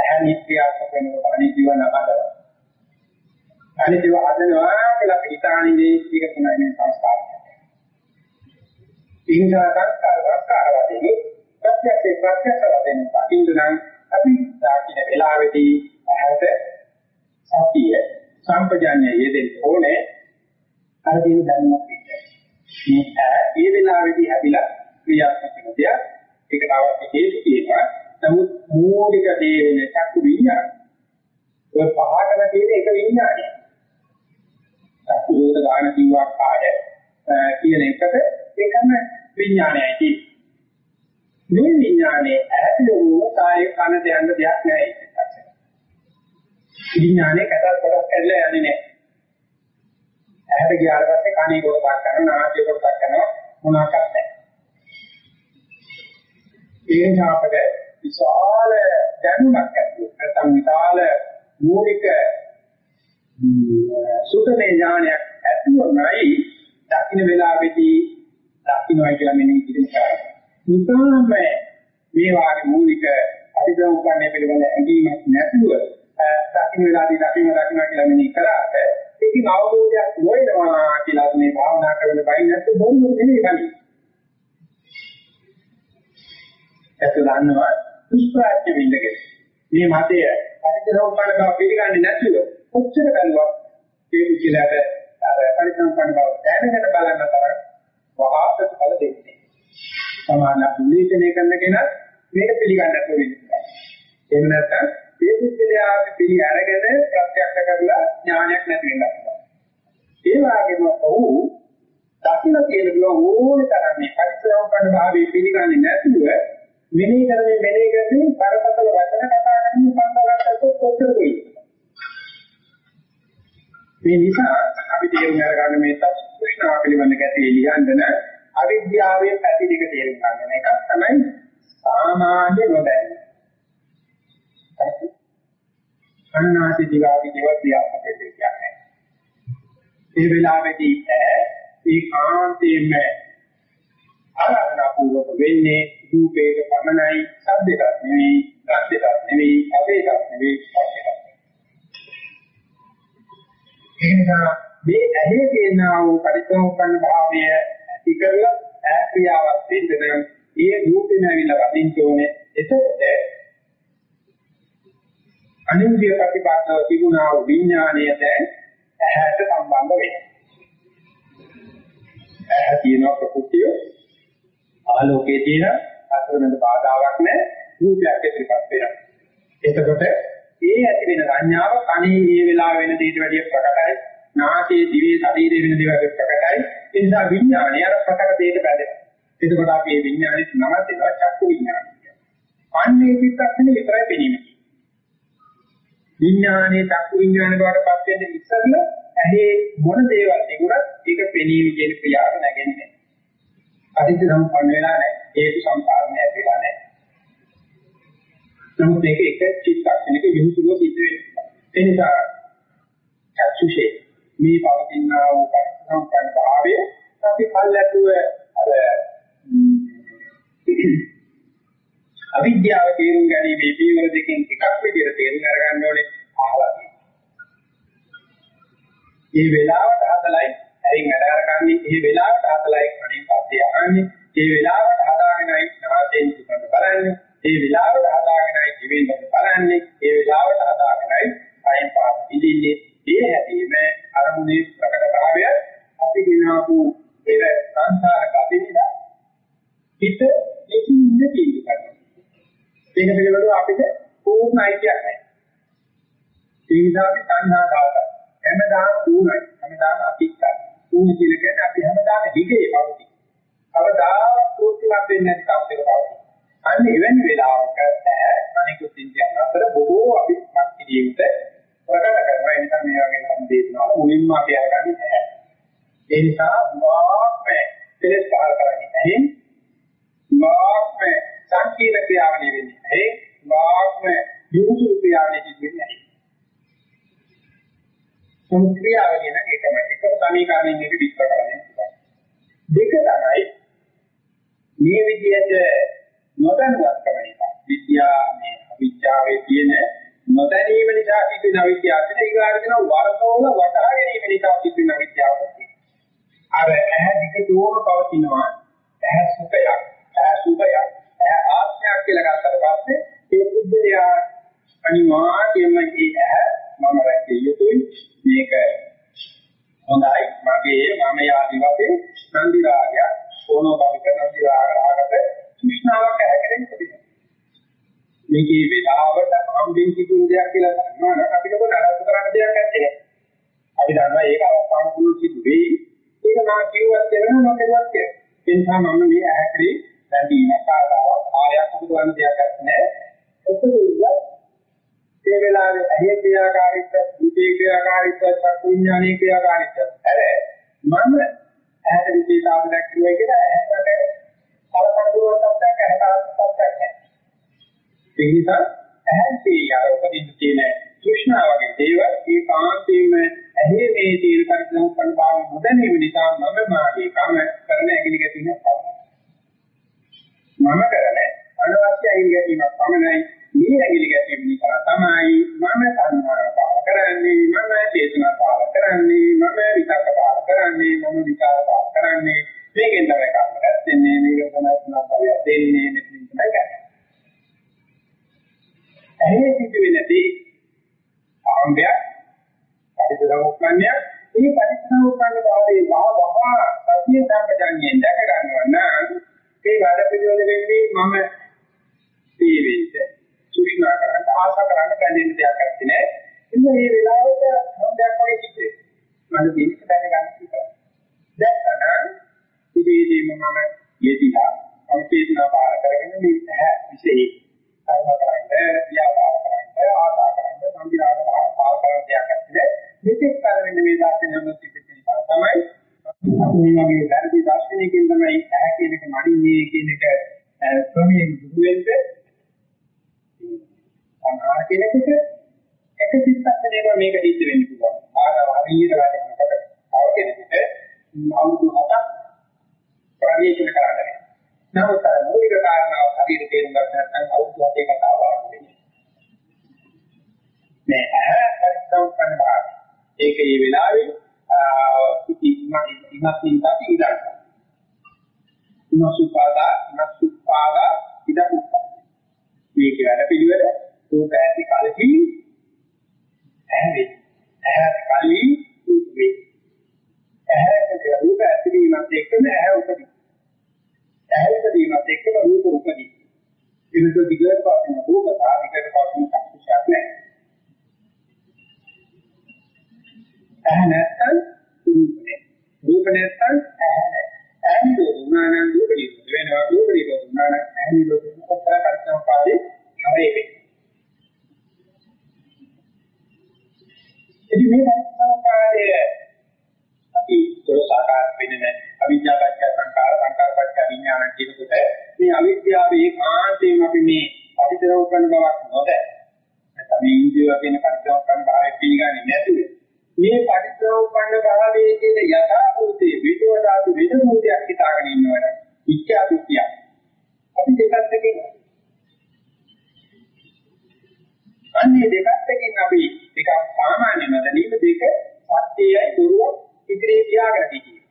හැදෙන්නේ ඇහැ නිත්‍යාත්මක වෙනකොට අනිත්‍යව නමදව. අනිත්‍යව හදනවා කියලා අපි හිතාන්නේ ඒක තමයි මේ සංස්කාරය. ඉංගා සංස්කාර සංස්කාර වශයෙන් ප්‍රත්‍යක්ෂේ ප්‍රත්‍යක්ෂ වශයෙන් දකින්න අපි දකින්න වෙලාවේදී ඇහැට සතිය සම්පජාඤ්ඤය යෙදෙන්න ඕනේ අර දින දැනුමක් එක්ක. මේ ඇහැ ඒ වෙලාවේදී හැදිලා ක්‍රියාත්මක වෙන දෙයක්. ඒකට අවශ්‍ය හේතු තියෙනවා. නමුත් මූලික දේ වෙන චක්කු විඤ්ඤාණ. ඔය පහටම තියෙන එක විඤ්ඤාණය. චක්කු රෝධ ගාන කිව්වා කාය කියන එකට ඒකම විඤ්ඤාණයයි තියෙන්නේ. මේ විඥානේ ඇතිවෙන කාය කන දෙන්න දෙයක් නෑ ඒක. විඥානේ කතා කොටස් කැඩලා යන්නේ නෑ. ඇහැට ගියාට පස්සේ කනේ කොටසක් කරනවා නාසය කොටසක් කරනවා මොනවාක්වත් නෑ. ඒ නිසා අපිට විශාල දැනුමක් ඇති නැත්නම් විශාල මූලික සුතමේ ඥානයක් ඇතිවෙනයි දකින්න වෙලාවේදී දකින්නයි කියලා මෙන්න කිසිම කරන්නේ. නිසාම මේ වාගේ මූලික අධිග්‍රහණය පිළිබඳ ඇඟීමක් නැතුව දකින්න වෙලාදී දකින්න දකින්න කියලා මෙනි කරාට ඒකේ අවබෝධයක් නොවෙනවා කියලා මේ භාවනා කරන බයි නැත්නම් බොරු නෙමෙයි ගනි. ඒක දන්නවා දුෂ්ප්‍රාච්‍ය විඳගෙන. මේ මතය පරිසම්පාදක බව පිළිගන්නේ නැතිව කොච්චර කරුවක් ඒ විචලයට අර පරිසම්පාදක බව දැනගෙන බලන්න තරම් වහා ප්‍රතිඵල දෙන්නේ. සමාන විශ්ලේෂණය කරන කෙනා මේක පිළිගන්න නැතුව ඉන්නවා. එහෙම නැත්නම් ඒ විචලයාගේ පිළි අරගෙන ප්‍රත්‍යක්ෂ කරලා ඥානයක් නැති වෙනවා. ඒ වගේම ඔහු දකින්න තියෙන බව ඕනේ තරම් මේ පරිසම්පාදක භාවයේ පිළිගන්නේ නැතුව මෙනෙහි කරන්නේ මෙනෙහි කරන්නේ කරපතල වචන කතා කරන පන්දලකට කොච්චර වෙයි. මේ නිසා අපි තේරුම් ගන්න මේ තත්ත්වඥා පිළිබඳ ගැටේ ලියන්න අවිද්‍යාවේ පැති දෙක තේරුම් ගන්න එකක් තමයි සාමාන්‍ය නොදැනීම. අන්නාති දිවාදී දේව ක්‍රියාත්මක වෙන්නේ. ඒ වෙලාවේදී ඒ කාන්තේම ආරාධනා පූර්වක වෙන්නේ රූපේක පමණයි සද්දයක් නෙවෙයි ගන්ධයක් නෙවෙයි අපේකක් නෙවෙයි ස්පර්ශයක් එනිසා මේ ඇහි තියෙනා වූ පරිසම්පන්න භාවය ඇති කරලා ඈ ක්‍රියාවක් දෙන්න නම් ඒ රූපේ නැවිලා වදින්න ඕනේ. එතකොට අනින්දිය ප්‍රතිපදාව තිබුණා වූ විඥාණය දැන් ඇහැට සම්බන්ධ වෙනවා. ඇහැ තියෙන ප්‍රකෘතිය ආලෝකයේ තියෙන අතරමැද බාධාවක් නැහැ රූපයක් ඉදිරිපත් වෙනවා. එතකොට ඒ ඇති වෙන සංඥාව කණේ මේ වෙලාව වෙන දෙයට වැඩිය ප්‍රකටයි. නාසයේ දිවේ ශරීරයේ වෙන දේවල් ප්‍රකටයි. ඒ නිසා විඥානය අර ප්‍රකට දෙයට බැඳෙනවා. එතකොට අපි මේ විඥානෙත් නම දෙනවා චක්කු විඥානය. අන්නේ පිටක්ෂණ විතරයි පෙනීම. විඥානයේ චක්කු විඥාන බවට පත් වෙන්න ඉස්සෙල්ලා ඇහි මොන දේවල් තිබුණත් ඒක පෙනීම කියන ක්‍රියාවට නැගෙන්නේ. අදිට සම්පන්න වෙලා නැහැ. ඒක සම්පාදනය වෙලා නැහැ. නමුත් මේක එක චිත්තක්ෂණයක විහිදුව සිද්ධ වෙනවා. ඒ නිසා චක්ෂුෂේ මේ පවතිනා වූ පරිසම්පන්න භාවය අපි කල්ැතුව අර අවිද්‍යාව තේරුම් ගැනීමේ පියවර දෙකෙන් එකක් විදිහට තේරුම් අරගන්න ඕනේ අහලා තියෙනවා. මේ වෙලාවට හදලයි ඇරින් වැඩ කරගන්නේ මේ වෙලාවට හදලයි කණින් පස්සේ අහන්නේ. මේ වෙලාවට හදාගෙනයි නාසයෙන් සුගඳ බලන්නේ. මේ වෙලාවට හදාගෙනයි දිවෙන් බලන්නේ. මේ වෙලාවට හදාගෙනයි කයින් පාස් ඉදින්නේ මේ හැදීම අරමුණේ ප්‍රකට භාවය අපි කියනාපු පෙර සංසාර ගතිනිද හිත ඒකින් ඉන්න තීන්දුව කරනවා. ඒක පිළිබඳව අපිට පූර්ණ අයිතියක් නැහැ. ඒ නිසා අපි සංහා දාලා හැමදාම ඌනයි හැමදාම අපිට ඌනි කියලා කියන්නේ අපි හැමදාම දිගේ පවතී කවදාවත් ප්‍රෝතිමත් වෙන්නේ නැති තත්ත්වයක පවතී අන්න එවැනි වෙලාවක අනිකුත් ඉන්දියන් අතර බොහෝ අපි මත් කිරීමට ප්‍රකට කරනවා. ඒ නිසා මේ වගේ නම් දේශනාව මුලින්ම අපි අරගන්නේ නැහැ ඒ නිසා වාක්ම කෙලස් පහල කරන්නේ නැහැ වාක්ම සංකීර්ණ ක්‍රියාවලිය වෙන්නේ නැහැ වාක්ම යොමු ක්‍රියාවලිය වෙන්නේ නැහැ සංක්‍රියාවලිය නම් ඒකම එකම සමීකරණයෙන් මේක විස්තර කරන්න දෙක තමයි මේ විදිහට නොදැනුවත්කම නිසා විද්‍යා මේ අවිද්‍යාවේ තියෙන නොදැනීම නිසා සිදුවෙන අවිද්‍යාව කියන ඊගාට කියන වරතෝල වටහා ගැනීම නිසා සිදුවෙන අවිද්‍යාව අර ඇහැ දිගටම පවතිනවා. ඇහැ සුඛයක් ඇහැ සුභයක් ඇහැ ආත්මයක් කියලා ගත්තට පස්සේ ඒ බුද්ධයා අනිවාර්යයෙන්ම ඒ ඇහැ මම රැකිය යුතුයි. මේක හොඳයි. මගේ මම යාදි වශයෙන් නන්දි රාගය ඕනෝ බවික නන්දි රාගකට තෘෂ්ණාවක් ඇහැකරෙන් තිබෙනවා මේකේ වේලාවට අම්බින් සිදුන දෙයක් කියලා දන්නවා නම් අපිට පොඩ අරස්තු කරන්න දෙයක් නැත්තේ. අපි දන්නවා ඒක අවස්ථාන කුළු සිදු වෙයි ඒක මම කිව්වත් වෙනවා නොකියවත් කියලා ඒ නිසා මම මේ ඇහැකරේ බැඳීමක් ආදාවක් ආයක් උදවන්න දෙයක් නැහැ. ඔතන ඒ වෙලාවේ ඇහි ක්‍රියාකාරීත්වය, දුටේ ක්‍රියාකාරීත්වය, චක්කු විඥානයේ ක්‍රියාකාරීත්වය. අර මම ඇහැට විශේෂාව දැක්කුවා කියලා ඇහැට කලකඩුවක් තත්ත්වයක් ඇහැට තත්ත්වයක් නැහැ. ඒ නිසා ඇහැටි යර උපදින්න තියෙන තෘෂ්ණා වගේ දේවල් ඒ කාන්තේම ඇහි මේ තීර පරිසම් සංපාම නොදැනීම නිසා මම මාගේ කම කරන ඇගිලි ගැටීමක් මම කරන අනවශ්‍ය ඇගිලි ගැටීමක් පමණයි මේ ඇඟිලි ගැටීම නිසා තමයි මම සංහාර පාල කරන්නේ මම චේතනා පාල කරන්නේ මම විතක්ක පාල කරන්නේ මම විචාර පාල කරන්නේ මේකෙන් තමයි කර්මයක් දෙන්නේ මේක තමයි සංස්කාරය දෙන්නේ මෙතනින් තමයි ගන්න. ඇහි සිදුවේ නැති ආම්බයක් පරිසරෝපණයක් මේ පරිසරෝපණ භාවයේ භාවහ සතිය සම්පජන්යෙන් දැක ගන්නවා නම් මේ වැඩ පිළිවෙල වෙන්නේ මම පීවෙන්නේ සුෂ්ණා කරන්න ආශා කරන්න බැඳෙන්න දෙයක් නැත්තේ. ඉතින් මේ වෙලාවට හොඳක් වගේ කිව්වේ. මම දෙයක් දැක ගන්න කිව්වා. දැක්කම ඉතින් මම යෙදිලා අවචේතනා පාර කරගෙන මේ ඇහැ විශේෂ කර්ම කරන්නේ ව්‍යාපාර කරන්නේ ආශා කරන්නේ සම්පිරාග පාර කරන දෙයක් නැත්තේ. මෙතෙක් කල වෙන්නේ මේ දාර්ශනික මොහොතේ තමයි මේ වගේ ධර්ම දාර්ශනිකකින් තමයි ඇහැ කියන එක මඩින්නේ කියන එක ක්‍රමයෙන් දුරු වෙන්නේ සංහාර කෙනෙකුට එක චිත්තක්ෂණයක මේක සිද්ධ වෙන්න පුළුවන්. ආගම හරියට වැඩනකොට තව කෙනෙකුට අවුරුදු 7ක් ප්‍රවේශන කරන්න නමුත් අර මූලික කාරණාව හරියට තේරුම් ගන්න නැත්නම් අවුරුදු 7ක කතාව වෙන්නේ. මේ ඇහැ පරිසම්පන්න භාවය. ඒක මේ වෙලාවේ ඉතිමත් ඉමත් නින්දට ඉඳලා. නසුපාදා නසුපාදා ඉදකුප්පා. මේක වැඩ පිළිවෙල රූප ඇති කලකින් ඇහැ ඇහැ කලින් රූප වේ. ඇහැට රූප ඇතිවීමත් එක්කම ඇහැ උපදී. ඇහැ උපදීමත් එක්කම රූප උපදී. එනිසා දිගට පවතින රූප සහ දිගට පවතින සංස්කාරයක් නැහැ. ඇහැ නැත්නම් රූප නැහැ. රූප නැත්නම් ඇහැ නැහැ. ඇහැ නිරෝධුනානම් රූප නිරෝධ වෙනවා. රූප නිරෝධුනානම් ඇහැ නිරෝධ වෙනවා. කොතර කරච්චම පාදේ හැරෙන්නේ. ඉතින් මේ පරිසම්පාදය අපි දොරසාකාර වෙන්නේ අවිද්‍යාවච්ඡ සංකාර සංකාරච්ඡ විඥාන කියනකොට මේ අවිද්‍යාවේ ඒකාන්තයෙන් අපි මේ පරිදරව කරන බවක් නොදැ නැත්නම් මේ ඉන්ද්‍රිය කියන පරිදරව කරන භාවය පිළිගන්නේ නැතුව මේ පරිදරව කරන භාවයේ කියන යථා භූතේ විදෝදාතු විදමූතයක් හිතාගෙන ඉන්නවනේ ඉච්ඡා දෘෂ්ටිය අපි දෙකත් එකේ අන්නේ දෙකත් එකකින් අපි ටිකක් සාමාන්‍ය මතලීම දෙක සත්‍යයයි බොරුවක් ඉදිරියේ තියාගෙන තියෙන්නේ.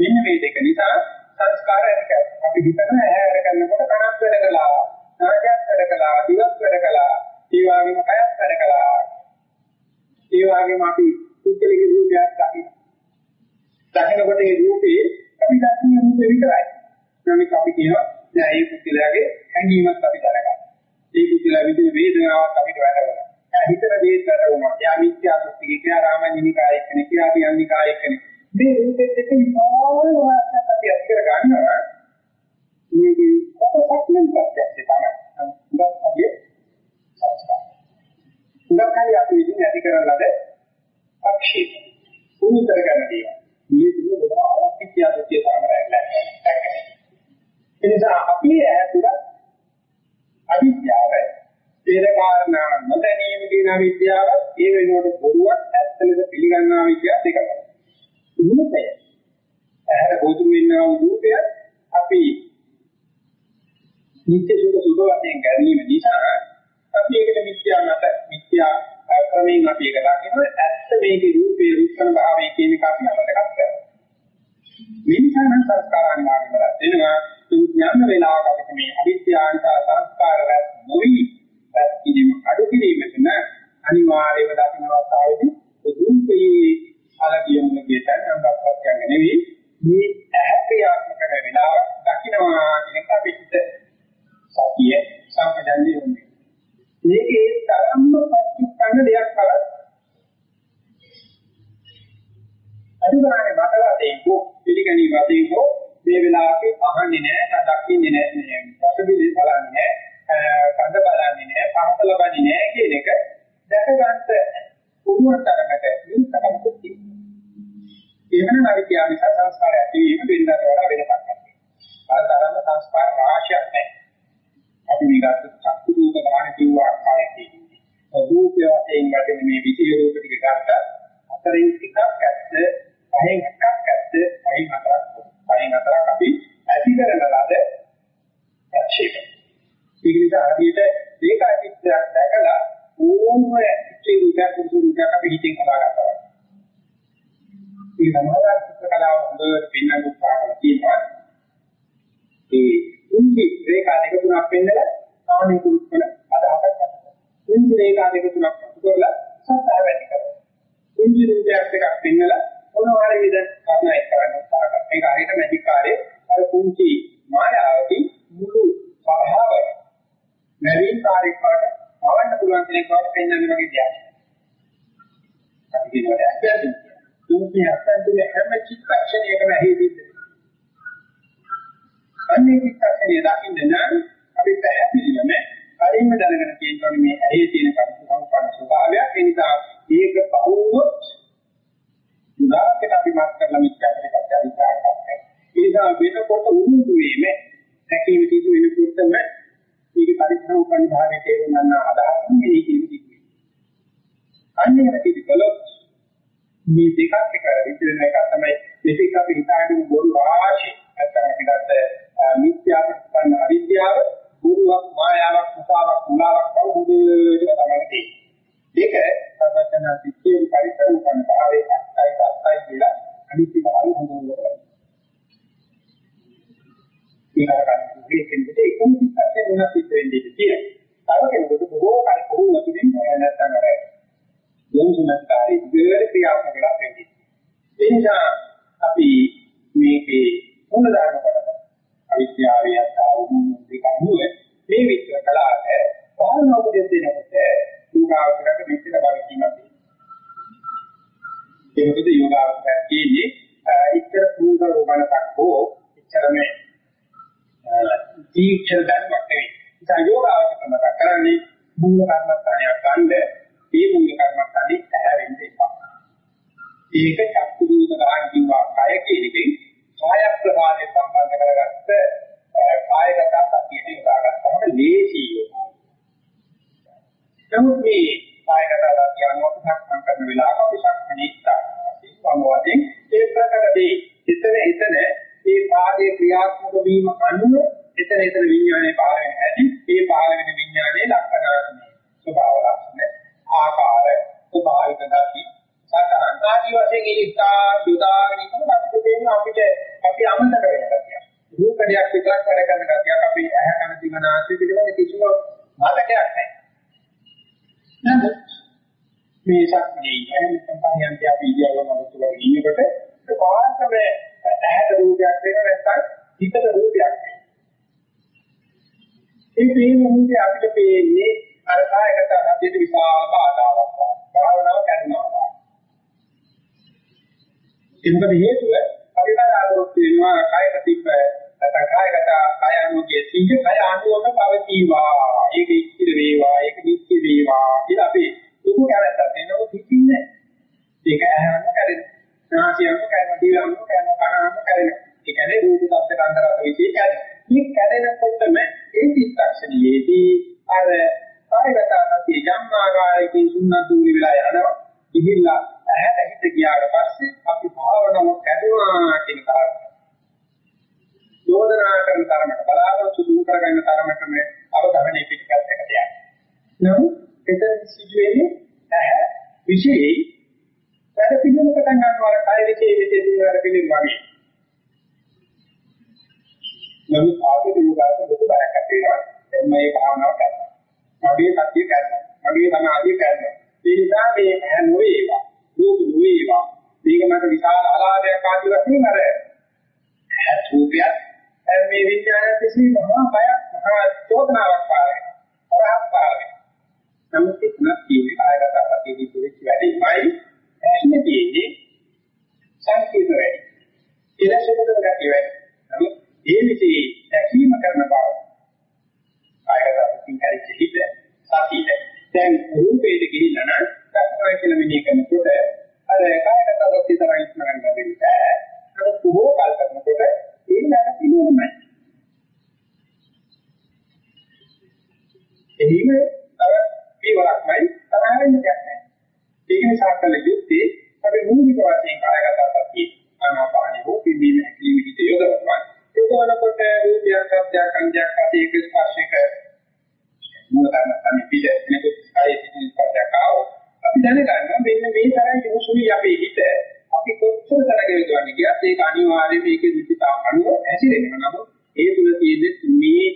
මෙන්න මේ දෙක නිසා සංස්කාර ඇතික අපි හිතන ඇහැර කරනකොට කනක් වැඩ කළා, නාසයක් වැඩ කළා, දිවක් වැඩ කළා, ඒ වගේම කයත් වැඩ කළා. ඒ වගේම අපි කුච්චලික රූපයක් දකින්න. දකිනකොට ඒ රූපේ අපි දකින්න රූපේ විතරයි. නමුත් අපි කියනවා දැන් ඒ කුච්චලයාගේ හැඟීමක් අපි දැනගන්න. ඒ කුච්චලයා විදින වේදනාවක් අපිට වැඩ කරනවා. හිතන දේත් වැඩුණා. යා මිත්‍යා දෘෂ්ටි කියා රාමඤ්ඤිකාය කෙනෙක් කියා පියන්නිකාය කෙනෙක්. මේ රූපෙත් එක්ක විශාල වාසයක් අපි අත් කර ගන්නවා. මේකේ කොටසක් නම් ප්‍රත්‍යක්ෂය තමයි. උගත් අපි සංස්කාර. උගත් හරි අපි ඉතින් ඇති කරන ලද අක්ෂේප. උනිතර ගන්න දේ. මේ දුක ගොඩාක් මිත්‍යා දෘෂ්ටි තමයි. එනිසා අපි ඇතුළත් අවිද්‍යාව පෙර කාරණා නොදැනීම කියන විද්‍යාව ඒ වෙනුවට බොරුවක් ඇත්ත ලෙස පිළිගන්නා විද්‍යාව දෙකක්. රූපය. ඇහැට ගොදුරු වෙනා වූ රූපය අපි නිත්‍ය සුඛ සුඛ වශයෙන් ගැනීම නිසා අපි ඒකට මිත්‍යා මත මිත්‍යා ක්‍රමයෙන් අපි ඒක දකිනවා ඇත්ත මේකේ රූපේ රූපන භාවයේ කියන එක අපි අපට කරගන්නවා. මේ නිසා නම් සංස්කාර අනිවාර්යයෙන්ම වෙනවා. ඥාන වේලාවක අපිට මේ අවිද්‍යාවන්ත සංස්කාර රැස් නොවි කිරීම අඩු කිරීමට න අනිවාර්යව දකින්න අවස්ථාවේදී දුන්පේ අලගියමුන කියතන අංගප්‍රත්‍යංග නෙවෙයි මේ ඇහැ ක්‍රියාත්මක වෙන වෙලාව දකින්නවා කියන එක අපිට සතිය සම්පදන්නේ වෙන්නේ. මේකේ තරම්ම පච්චුප්පන්න දෙයක් කරත් අදුගානේ මට වශයෙන් කෝ පිළිගනී වශයෙන් කෝ මේ වෙලාවේ අහන්නේ නැහැ, දකින්නේ නැහැ, රසබිලි බලන්නේ නැහැ, කඳ බලන්නේ නැහැ, පහත ලබන්නේ නැහැ කියන එක දැක ගන්න උණුවට තරකට නිස්සකමකුත් තියෙනවා. ඒකන නවිත්‍යා නිසා සංස්කාර ඇතිවීම වෙනදාට වඩා වෙනසක් නැහැ. අර තරම සංස්කාර රාශියක් නැහැ. අපි මේකට චක්කු රූප ගන්න කිව්වා කායයේ. රූපය වශයෙන් ගන්න මේ විචිල රූප ටික ගත්තා. අතරින් එකක් ඇත්ත, පහෙන් එකක් ඇත්ත, පහෙන් හතරක්. පහෙන් හතරක් අපි ඇති කරන ලද ප්‍රක්ෂේප. ඒක නිසා හරියට මේක අතිත්‍යයක් දැකලා ඕම ඉච්ඡේ රූපයක් පුරුදු රූපයක් අපි හිතින් හදාගන්නවා. ඒ සමාජ චිත්‍ර කලාව හොඳට පින්නන උත්සාහ කරලා තියෙනවා. ඒ කුංචි රේඛා දෙක තුනක් පෙන්නලා සාමීක උත්කල අදහසක් ගන්නවා. කුංචි රේඛා දෙක තුනක් අතු කරලා සත්‍ය වැඩි කරනවා. කුංචි රූපයක් දෙකක් පෙන්නලා සාධනය කරන්න උත්සාහ කරනවා. මේක හරියට මැජික් කාර්යයේ අර කුංචි මායාවකින් මුළු සභාව මැරින් කාර්යයක් වලට අවන්න පුළුවන් කෙනෙක් වගේ පෙන්වන්න වගේ දෙයක්. අපි කියනවා ඇත්තටම තුන්පිය අත්දැකීම් හැම චිත්තක්ෂණයකම ඇහිදින්නේ. අන්නේ චිත්තක්ෂණය දකින්න නම් අපි පැහැදිලිවම කලින්ම දැනගෙන තියෙනවා මේ ඇහි තියෙන කර්ම ස්වභාවය. ඒ නිසා ඒක බහුවොත් උදාහරණයක් අපි මත් කරලා මිත්‍යාකරකට අධිකාරයක් නැහැ. ඒ නිසා වෙනකොට උරුදු වීම හැකීම සිදු වෙනකොටම මේක පරිස්සම් කරන භාවයේ තේරුම් ගන්න අදහසින් මේ කියන කිව්වේ. අන්නේ හැටි කළොත් මේ දෙකක් එක විතර එකක් තමයි දෙකක් අපි හිතාගෙන බොරු රාශි නැත්නම් පිටත් මිත්‍යා කරන අවිද්‍යාව බුරුවක් මායාවක් මුසාවක් මුලාවක් කවුරුද කියලා තමයි තියෙන්නේ. ඒක සර්වඥා සිත්යේ පරිසර උපන් භාවයේ ඇත්තයි ඇත්තයි කියලා අනිත්‍ය භාවය හඳුන්වනවා. ඊළඟට මේකෙන්ද ඒකම පිටස්සේ වෙනස් සිද්ධ වෙන්නේ කියලා. තව කෙනෙකුට බොහෝ කල් පුරුදු නැතිනම් නැත්නම් අර යොමුසුනස්කාරී දෙවර ක්‍රියාත්මක වෙලා වෙන්නේ. ඒ නිසා අපි මේකේ මුල නාසයම කරන, දිවම කරන, කනම කරන. ඒ කියන්නේ රූප, ශබ්ද, ගන්ධ, රස, විශේෂ කරන. මේ කැඩෙනකොටම ඒ චිත්තක්ෂණයේදී අර කායගත සතිය යම් ආකාරයකින් සුන්නතුරි වෙලා යනවා. ඉහිල්ලා ඇහැට හිත ගියාට පස්සේ අපි භාවනාව කැඩුනා කියන කාරණා. යෝජනා කරන තරමට බලාපොරොත්තු දුරු කරගන්න තරමටම අවධානය පිටපත් එකට යනවා. නමුත් එතන සිදුවෙන්නේ ඇහැ විශේෂයි වැඩ පිළිවෙල පටන් ගන්නවා කාය විශේෂ විශේෂ වැඩ පිළිවෙල වගේ. නමුත් ආදී විගාත ලොකු බරක් ඇතිවෙනවා. දැන් මේ භාවනාව කරනවා. මගේ සතිය කරනවා. මගේ සමාධිය කරනවා. ඒ නිසා මේ ඇහැ නොවේවා. රූප නොවේවා. මේක මට විශාල ආලාදයක් ආදී වශයෙන් අර රූපයක් මේ විඥානයේ කිසි මහා බයක් මහා චෝදනාවක් පාරේ. අරහත් පාරේ. නමුත් එතන තියෙන කායගත අපේදී පුරිච්ච වැඩිමයි ඇන්නේ තියෙන්නේ සංකීර්ණ වැඩි. ඉලක්කයකට ගැටි වැඩි. නමුත් ඒ විදිහේ දැකීම කරන බව කායගත අපින් කරච්ච හිත සතිය. දැන් රූපේට ගිහිල්ලා නම් සත්‍යය කියලා මෙනෙහි කරනකොට අර කායගත සත්‍ය තරයි ස්මරණ කරගන්න බෑ. ඒක බොහෝ කල් කරනකොට ඒ නැතිවෙන්නේ. එහිම තව පියවරක්මයි තරහින් දෙයක් නැහැ. ඒක නිසා කල යුත්තේ අපි මූලික වශයෙන් කායගත සත්‍ය ආනාපානිය හෝ පිළිමේ හැකීමේ හිත යොදවනවා. යොදවනකොට රූපයක්, ශබ්දයක්, සංඥාවක්, අසීක ස්පර්ශයක මූල ධර්ම තමයි පිට එනකොට කායේ සිටින ස්පර්ශයක් ආවොත් අපි දැනගන්නවා මෙන්න මේ තරම් යොසුයි අපේ හිත අපි කොච්චර තරගෙ යොදවන්නේ කියත් ඒක අනිවාර්යයෙන් මේකේ විචිතා අනුව ඇසිරෙනවා නමුත් ඒ තුල තියෙන්නේ මේ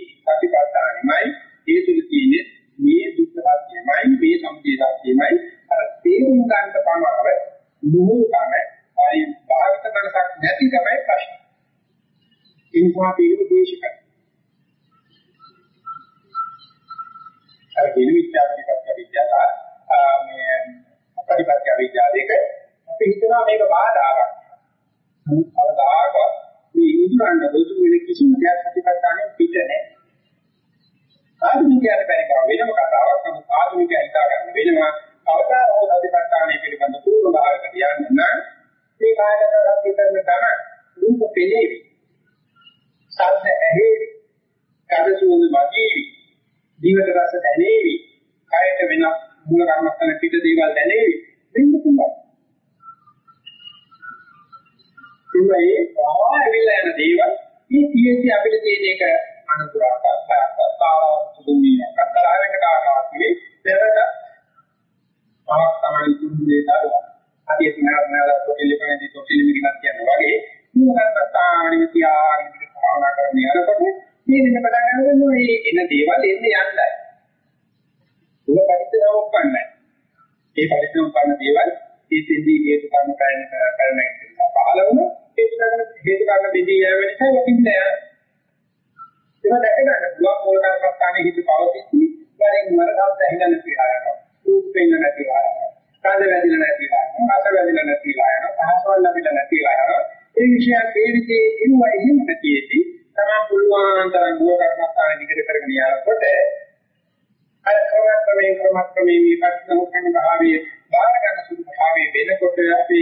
ක්‍රමයෙන් ක්‍රම ක්‍රමයෙන් මේ පස්සම කරන භාවයේ බාහිර ගන්න සුදු භාවයේ වෙනකොට අපි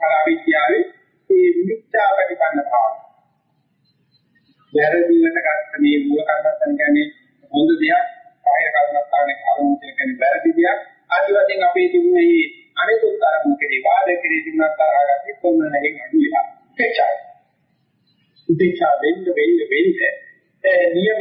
අර අවිද්‍යාවේ මේ මිත්‍යා ප්‍රතිපන්න භාවය. වැරදිවට ගන්න මේ මූල කර්මස්ථාන කියන්නේ හොඳ දෙයක්, බාහිර කර්මස්ථානයේ කරුණු කියන්නේ වැරදි දෙයක්. ආදි වශයෙන් අපේ තිබුණේ අනිකුත් අරමුණු කෙරේ වාද කෙරේ තිබුණත් තරහගatti කොන්න නැහැ අඩු වෙලා. උපේක්ෂා. උපේක්ෂා වෙන්න වෙන්න වෙන්න නියම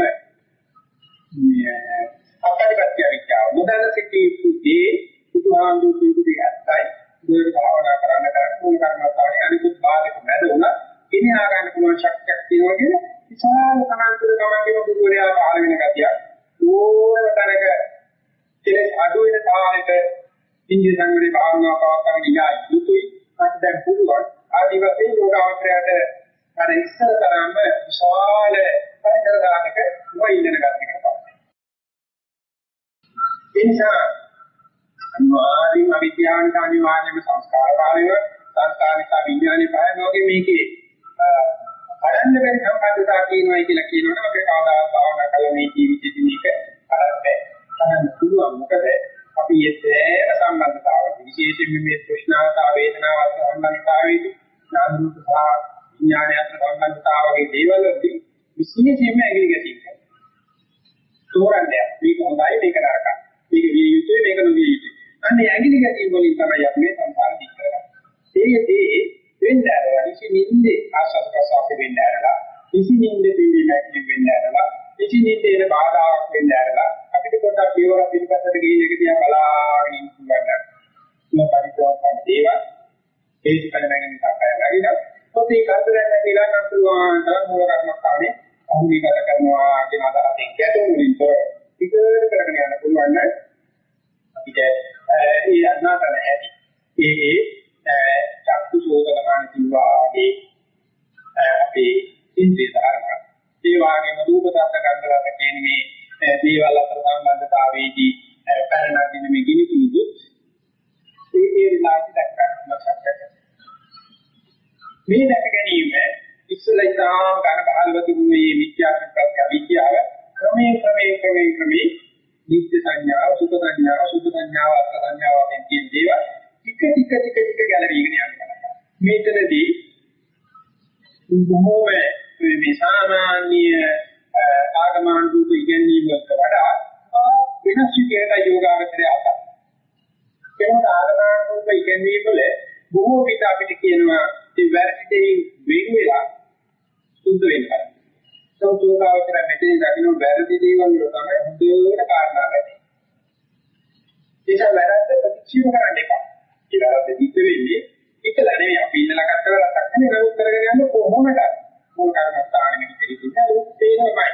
අපරිපත්‍ය විචාර මොදන සිටී සුදී බුදුහාමුදුරු කියුදී ඇත්තයි. දුර භාවනා කරන්න කරන මූල කර්මස්ථානේ අනිකුත් බාධක මැද උනා ඉනිහා ගන්න පුළුවන් ශක්තියක් තියෙනවා කියන විශාල කමන්තර ගමන්ගේ බුදුරයා පහළ වෙන ගතිය ඕනම තැනක කෙලෙස් අඩු වෙන තාලෙට ඉන්දිය සංගරේ භාවනා පවත්වාගෙන ඉයා යුතුයි මට දැන් පුළුවන් ආදි වශයෙන් යෝගාවචරයට අර ඉස්සර තරම්ම විශාල පරිසර දානක නොඉන්න ගතියකට ඒ නිසා අනිවාර්යයෙන්ම අවිද්‍යාවන්ට අනිවාර්යයෙන්ම සංස්කාර කාලය සංස්කාරික විඥානේ පහනෝගේ මේකේ හදන්න බැරි සම්බන්ධතා කියනවායි කියලා කියනවනේ අපේ කවදාවත් භාවනා කළ මේ ජීවිතෙදි මේක හදන්න හදන්න පුළුවන්. මොකද අපි ඒ සෑම සම්බන්ධතාවක විශේෂයෙන්ම මේ තෘෂ්ණාව සහ වේදනාව සම්බන්ධතාවයේදී නාම රූප සහ විඥානය අතර සම්බන්ධතාව වගේ දේවල් වලදී විශේෂයෙන්ම ඇඟිලි ගැසීම තෝරන්නේ මේක හොඳයි මේක නරකයි. මේක විය යුතුයි මේක නොවිය යුතුයි. අන්න ඇඟිලි ගැටීම් වලින් තමයි අපි මේ සංසාර දික් කරන්නේ. ඒකදී වෙන්න ඇරලා කිසි නිින්දේ ආසත් ප්‍රසාර වෙන්න ඇරලා කිසි නිින්දේ දෙවි නැති වෙන්න ඇරලා කිසි නිින්දේ බාධාවක් වෙන්න ඇරලා අපිට පොඩ්ඩක් පියවර පිළිපැත්තට ගිහින් එක දිහා බලාගෙන ඉන්න පුළුවන්. මේ පරිත්‍යාග දේවල් ඒ ඉස්සරහගෙන ඉස්සරහට නැගිලා පොතේ කරදරයක් නැතිලා නම් පුළුවන් තරම් මූල කර්මස්ථානේ අහුවිගත කරනවා කියන අදහසින් ගැටුම් වලින් තොර ඉතින් කරගෙන යන්න පුළුවන් නම් අපිට ඒ අඥාතන ඇති. ඒ ඒ චක්කු සෝදකමාන කිව්වාගේ අපේ ඉන්ද්‍රිය ධර්ම. ඒ වගේම රූප දත්ත ගන්ධ රස කියන මේ දේවල් අතර සම්බන්ධතාවයේදී පැනනගින මේ ගිනි කිවිදු ඒ ඒ විලාසි දක්වන්න සත්‍යයක්. මේ දැක ගැනීම ඉස්සලා ඉතාම ඝන බහල්ව තිබුණේ මිත්‍යා ප්‍රත්‍ය විද්‍යාව ක්‍රමයෙන් ක්‍රමයෙන් ක්‍රමයෙන් ක්‍රමයෙන් නිත්‍ය සංඥාව, සුඛ සංඥාව, සුද්ධ සංඥාව, අර්ථ සංඥාව වශයෙන් කියන දේවල් ටික ටික ටික ටික ගැලවීගෙන යනවා. මේතනදී බොහෝම මේ සාමාන්‍ය ආගමන රූප ඉගෙනීම වලට වඩා වෙනස් විදිහට යෝගාවචරය අත. ඒකට ආගමන රූප ඉගෙනීම වල බොහෝ විට අපිට කියනවා ඒ වැරදි දෙයින් වෙන් වෙලා සුද්ධ වෙන්න. සෝතෝකාවචර මෙතේ දකින්න වැරදි දේවල් වල තමයි හොඳට කාරණා වැඩි. ඒක වැරද්ද ප්‍රතික්ෂේප කරන්න එපා. ඒ වැරද්ද දිත් වෙන්නේ එකලා නෙවෙයි අපි ඉන්නලා ගත්ත වැරද්දක් නෙවෙයි නමුත් කරගෙන යන්න කොහොමද? මොන කාරණාස්ථානෙ මෙතේ ඉඳලා ඒක තේරෙනවයි.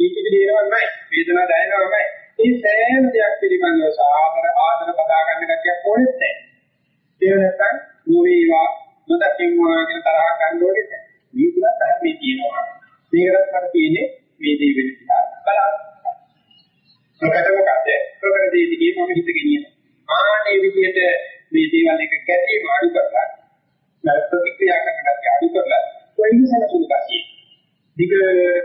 ඒක පිළිදේනවයි. වේදනාව දැනෙනවයි. මේ සෑම දෙයක් පිළිබඳව සාදර ආදර බදා ගන්න ගැටියක් ඕනෙත් නැහැ. ඒ නැත්නම් නොවේවා නොදකින්වා කියන තරහ ගන්න මේකටත් මට තියෙන්නේ මේ දේ වෙන නිසා බලාපොරොත්තු. ප්‍රකට මොකද? ප්‍රකට දේ දිගේ මම හිත ගෙනියනවා. ආනේ විදිහට මේ දේවල් එක ගැටේ මාරු කරලා නැත්නම් ප්‍රතික්‍රියා කරනකට අඩු කරලා කොයිම සැලසුමක් තියෙන්නේ. දිගට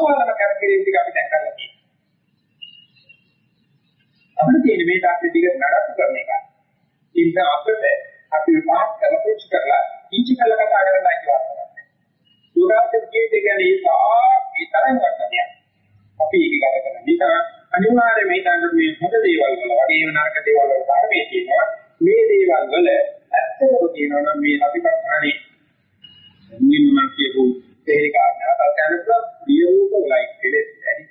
විශාලම කරකිරීම ටික අපි දැන් කරලා තියෙනවා. අපිට තියෙන මේ තාක්ෂණ ටික නඩත්තු කරන එක. ඒ නිසා අපිට අපි විපාක කරලා පුච්ච කරලා ඉංචි කළා කතා කරලා ඉවර කරන්නේ. දුරාත්ම ජීවිතය ගැන ඒ තරම් වටනයක්. අපි ඒක ගත කරන නිසා අනිවාර්යයෙන්ම හිතන්න මේ හොඳ දේවල් වල වගේම නරක දේවල් වල ධර්මයේ තියෙනවා. මේ දේවල් වල ඇත්තටම කියනවා නම් මේ අපි කතානේ මුලින්ම කියපු ඒ කාරණාවත් යනකොට ප්‍රිය රූප වලයි කෙලෙස් ඇති.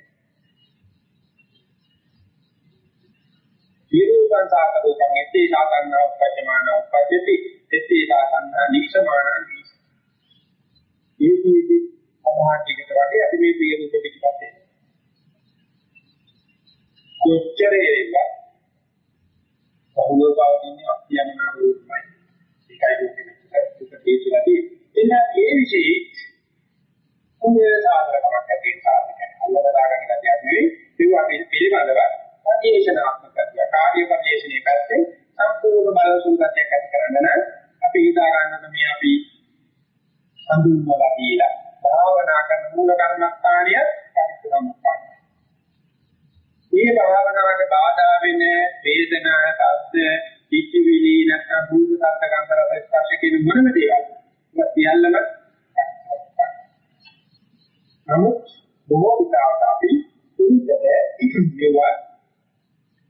විරූපං සාකරෝපං එත්තේ සාකරණ උපජ්ජමාන උපජ්ජති එත්තේ සාකරණ නික්ෂමාන නික්ෂ. මේ ජීවිතේ සමාජිකට වගේ අපි මේ ප්‍රිය රූප පිටපත් වෙනවා. කොච්චර ඒවා බහුව පවතින අධ්‍යයන රූපයි. ඒකයි දුක හේතුලදී එන්න ඒ විශේෂ මොනේ සාධකමක් ඇති සාධකයක් අල්ලලා ගන්න ගැතියක් නෙවෙයි. ඒවා මේ පිළිබඳව පරිේශනාත්මක කතිය කාර්ය පරිේශණයේ පැත්තේ සම්පූර්ණ බලසුන්කතියක් ඇති කරගන්න නම් අපි හිතා ගන්නද මේ අපි හඳුන්වලා දීලා භාවනා කරන මූල කර්මස්ථානිය පරිසම්පාදයි. මේ භාවනාවට බාධා වෙන වේදනා, ශබ්ද, පිච්චිවිලි නැත්නම් භූත සත්ත්ව ගන්ධ රස ස්පර්ශ කියන මොනම දේවල්. සියල්ලම නමුත් බොහෝ විටාවට අපි උන්දට මේවා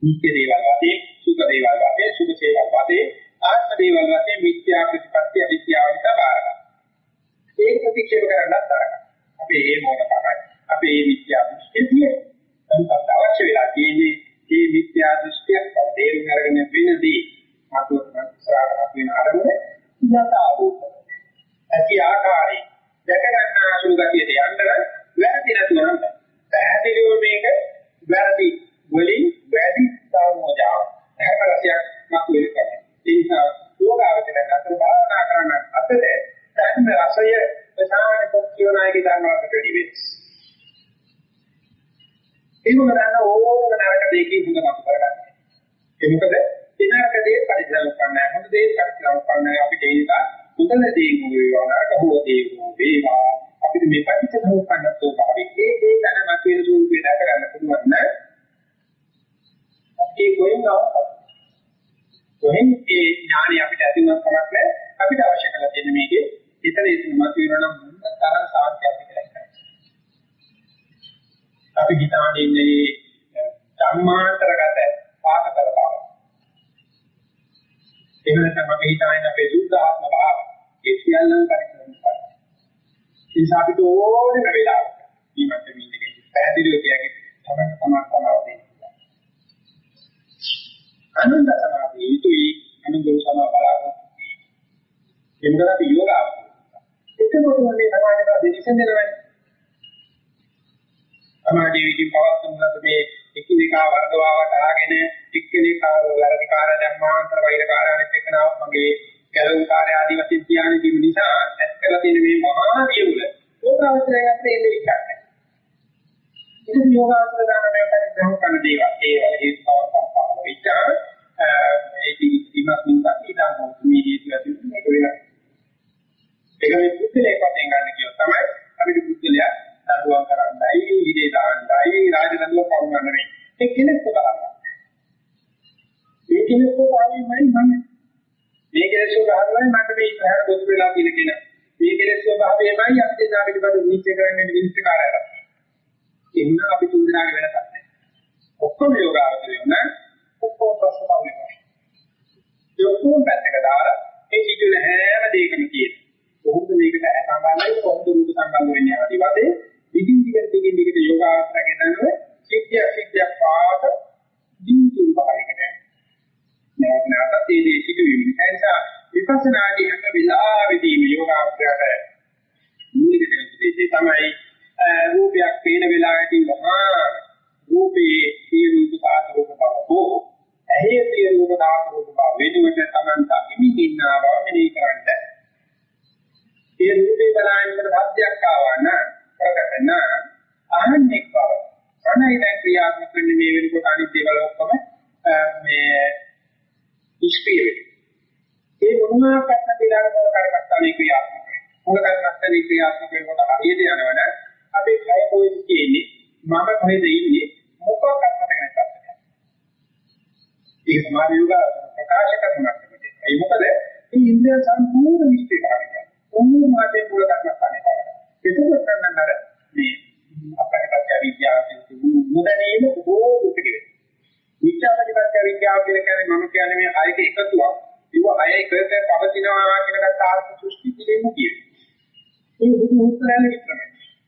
නිත්‍ය දේවල් වශයෙන් සුඛ දේවල් වශයෙන් සුඛ සේවල් වශයෙන් ආත්ම දේවල් වශයෙන් මිත්‍යා ප්‍රතිපත්ති අවිද්‍යාව නිසා බාරගන්නවා. ඒක ප්‍රතික්ෂේප කරන්නත් තරක. අපි මේ මොනකමයි. අපි මේ මිත්‍යා දෘෂ්ටිය නමුත් අවශ්‍ය වෙලා තියෙන්නේ මේ මිත්‍යා හේතු ඇති මේක වෙනවා. ඒක මේ පුද්ගලයෙක් වශයෙන් ගන්න කියොත් තමයි අපිට පුද්ගලයා දඬුවම් කරන්නයි, ඉඩේ දාන්නයි, රාජදඬුවම් කවුරුන් නෙවෙයි. ඒ කෙනෙක් බලන්න. මේ කෙනෙක් ස්වභාවයෙන්මයි මම. මේ කෙනෙක් ස්වභාවයෙන්මයි මට මේ ඉස්සරහට ගොස් වෙලා තියෙන කෙනා. මේ කෙනෙක් ස්වභාවයෙන්මයි අපේ දාවිට බඳු නිච්ච කරන්නේ විනිශ්චයකාරයලා. එන්න අපි තුන්දෙනාගේ වෙනසක් නැහැ. ඔක්කොම යෝගාවචරය වුණා ඔක්කොම ප්‍රශ්න පාවිච්චි. ඒ ඔක්කොම පැත්තක දාලා මේ සිදුවන හැම දෙයකම තියෙනවා. කොහොමද මේකට සම්බන්ධයි කොහොමද රූප සම්බන්ධ වෙන්නේ? ආදී වශයෙන් දිගින් දිගට දිගින් දිගට යෝගාවචරය ගෙනනොත් සිද්ධිය සිද්ධිය පාස දින්තුන් බාහිකට නෑ නැත්නම් ඒ දේ සිදුවීම නිසා විපස්සනාදී හැම වෙලාවෙදීම යෝගාවචරයට මූලික දෙයක් තමයි රූපයක් පේන වෙලාවදී වහා රූපේ සිය රූප සාත රූප බව හෝ ඇහි සිය රූප සාත රූප බව වෙනුවට තමන්ට ඉමිදින්නා බව මෙනෙහි කරන්නේ ඒ රූපේ බලන්නකට සත්‍යයක් ආවා නම් ප්‍රකට නම් අහන්නේ බව. අනයි දැන් ක්‍රියාත්මක වෙන්නේ මේ වෙනකොට අනිත් දේවල් ඔක්කොම මේ ඉස්පිය වෙනවා. ඒ මොනවා කරන්න කියලා මොන කරකට්ටානේ ක්‍රියාත්මක වෙනවා. මොන කරකට්ටානේ ක්‍රියාත්මක වෙනකොට හරියට යනවනේ අපි කය කොහෙද තියෙන්නේ මම කොහෙද ඉන්නේ මොකක් කරන්නද නැත්තත්. ඒක සමාධි යෝග ප්‍රකාශ කරනවා. ඒ මොකද මේ ඉන්ද්‍රිය සම්පූර්ණ නිෂ්පේ කරන්නේ. උන්වහන්සේ මූල කර්මස්ථානේ පාඩම. එතකොට නම් අර මේ අපරිපත්‍ය විද්‍යාවෙන් තිබුණු මුදනේම බොහෝ දුකේ. විචාරපරිපත්‍ය විද්‍යාව කියලා කියන්නේ මම කියන්නේ මේ හයක එකතුවක්. ඒව හය එකකට පවතිනවා කියන ගත්ත ආර්ථ සෘෂ්ටි පිළිෙම කියන්නේ. ඒ බුදු උත්තරයන් විතරයි.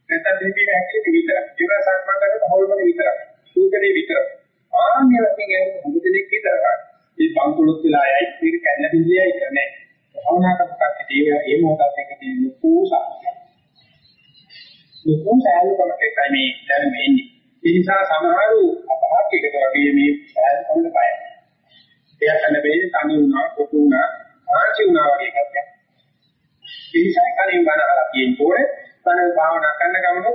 නැත්නම් දෙවි හැකලේ විතරයි. ජීවන සම්බන්ධකට හොල්මනේ විතරයි. සූකනේ විතරයි. ආන්‍ය වශයෙන් බුදු දෙනෙක් විතරයි. මේ බංකුලොත් වෙලා යයි මේක කැඩලා බින්දියයි කියන්නේ. භවනා කරපුවාට ඒ ඒ මොහොතත් එක තියෙන ලොකු සාක්ෂියක්. ලොකු සෑහලකමක් එකයි මේ දැන් වෙන්නේ. ඒ නිසා සමහරු අපහාරයකට වගේ මේ සෑහලකමද බයයි. එයා කන බෙහෙත් තනි වුණා, කොටු වුණා, ආචි වුණා වගේ එකක්. ඒ නිසා කලින් බනහලා තියෙන පොරේ බන භාවනා කරන ගමන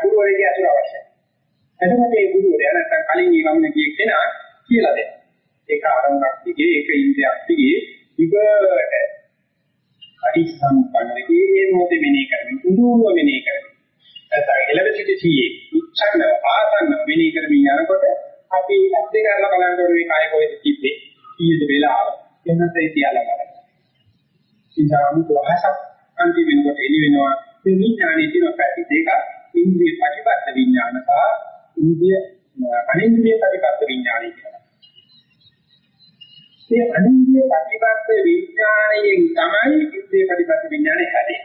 ගුරුවරයෙක් ඇසුර අවශ්‍යයි. එතකොට මේ ගුරුවරයා නැත්තම් කලින් මේ ගමන ගිය කෙනා කියලා දෙනවා. ඒක ආරම්භක් දිගේ ඒක ඉන්ද්‍රියක් දිගේ විගට අටිසම්පන්නකේ ඒ මොහොතේ මෙනේ කරමින් උදුව මෙනේ කරමින් නැත්නම් එළවෙසිට සීයේ උච්චන්න ආසන්න මෙනේ කරමින් යනකොට අපි අත්දේ කරලා බලනකොට මේ කය කොහෙද තිබ්බේ කීයද වෙලාව එන්නත් ඒ සියල්ල බලන්න. ඉන්සාම ප්‍රහසක් අන්ති වෙනකොට එළි වෙනවා මේ විඥානයේ තියෙන පැති දෙක ඉන්ද්‍රිය ප්‍රතිපත්ත විඥාන සහ ඉන්ද්‍රිය අනින්ද්‍රිය ප්‍රතිපත්ත විඥානය කියලා. මේ අනින්ද්‍රිය ප්‍රතිපත්ත විඥාණයෙන් තමයි ඉන්ද්‍රිය ප්‍රතිපත්ත විඥාණය හැදෙන්නේ.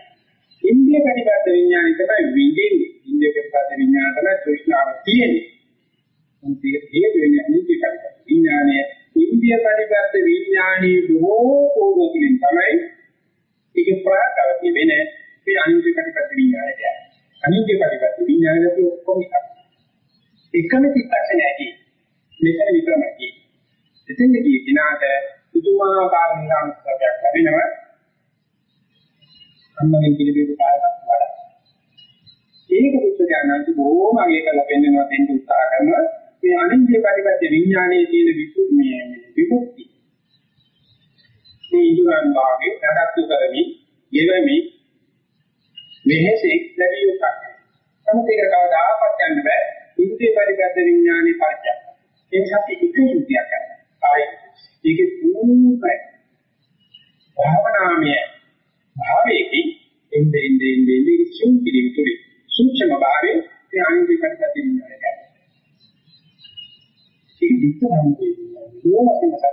ඉන්ද්‍රිය ප්‍රතිපත්ත විඥාණය තමයි විඳින්නේ. ඉන්ද්‍රිය ප්‍රතිපත්ත විඥාණය තමයි තෘෂ්ණාව තියෙන්නේ. මොන්තික හේතු වෙන්නේ අනින්ද්‍රිය ප්‍රතිපත්ත විඥාණය. ඉන්ද්‍රිය ප්‍රතිපත්ත විඥාණය බොහෝ පොරොකින් තමයි ඒක ප්‍රාකවති වෙන්නේ මේ අනින්ද්‍රිය ප්‍රතිපත්ත විඥාණයට. අනින්ද්‍රිය ප්‍රතිපත්ත විඥාණයට ඔක්කොම එකම චිත්තක්ෂණයයි. මෙතන විතරමයි. එතෙන්දී කිනාට පුදුමාකාර නිරාමිෂයක් ලැබෙනවා. අම්මගෙන් පිළිබිඹු කාර්යයක් වඩා. ඒක පුත්‍රයන්න්ට බොහොම අගය කරලා පෙන්වනවා දෙන්න උත්සාහ කරනවා. මේ අනිත්‍ය පරිපත්‍ය විඥානයේ තියෙන විසුද්ධිය විමුක්ති. මේ ඉදුරන් වාගේ නඩත්තු කරමි, ඒ සත්‍ය එක ඉන්ද්‍රියක් කරනවා. ආයි ඒකේ පූර්ණ භාවනාමය භාවයේදී එnde ende ende ende සුන් පිළිතුරු සූක්ෂම භාවයේ ඒ අනිත්‍ය කටකතින් යනවා. ඒක විතරම වෙන්නේ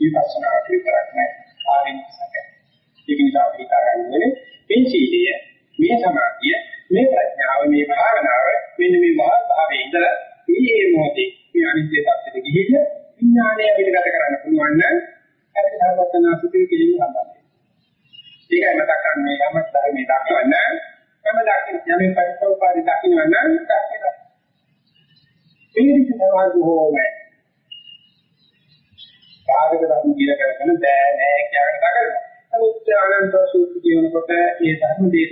විපස්සනා විතරක් නෑ ආරම්භ සැක. ඒ නිසා අපි කරන්නේ මේ සීලය, මේ සමාධිය এখন বের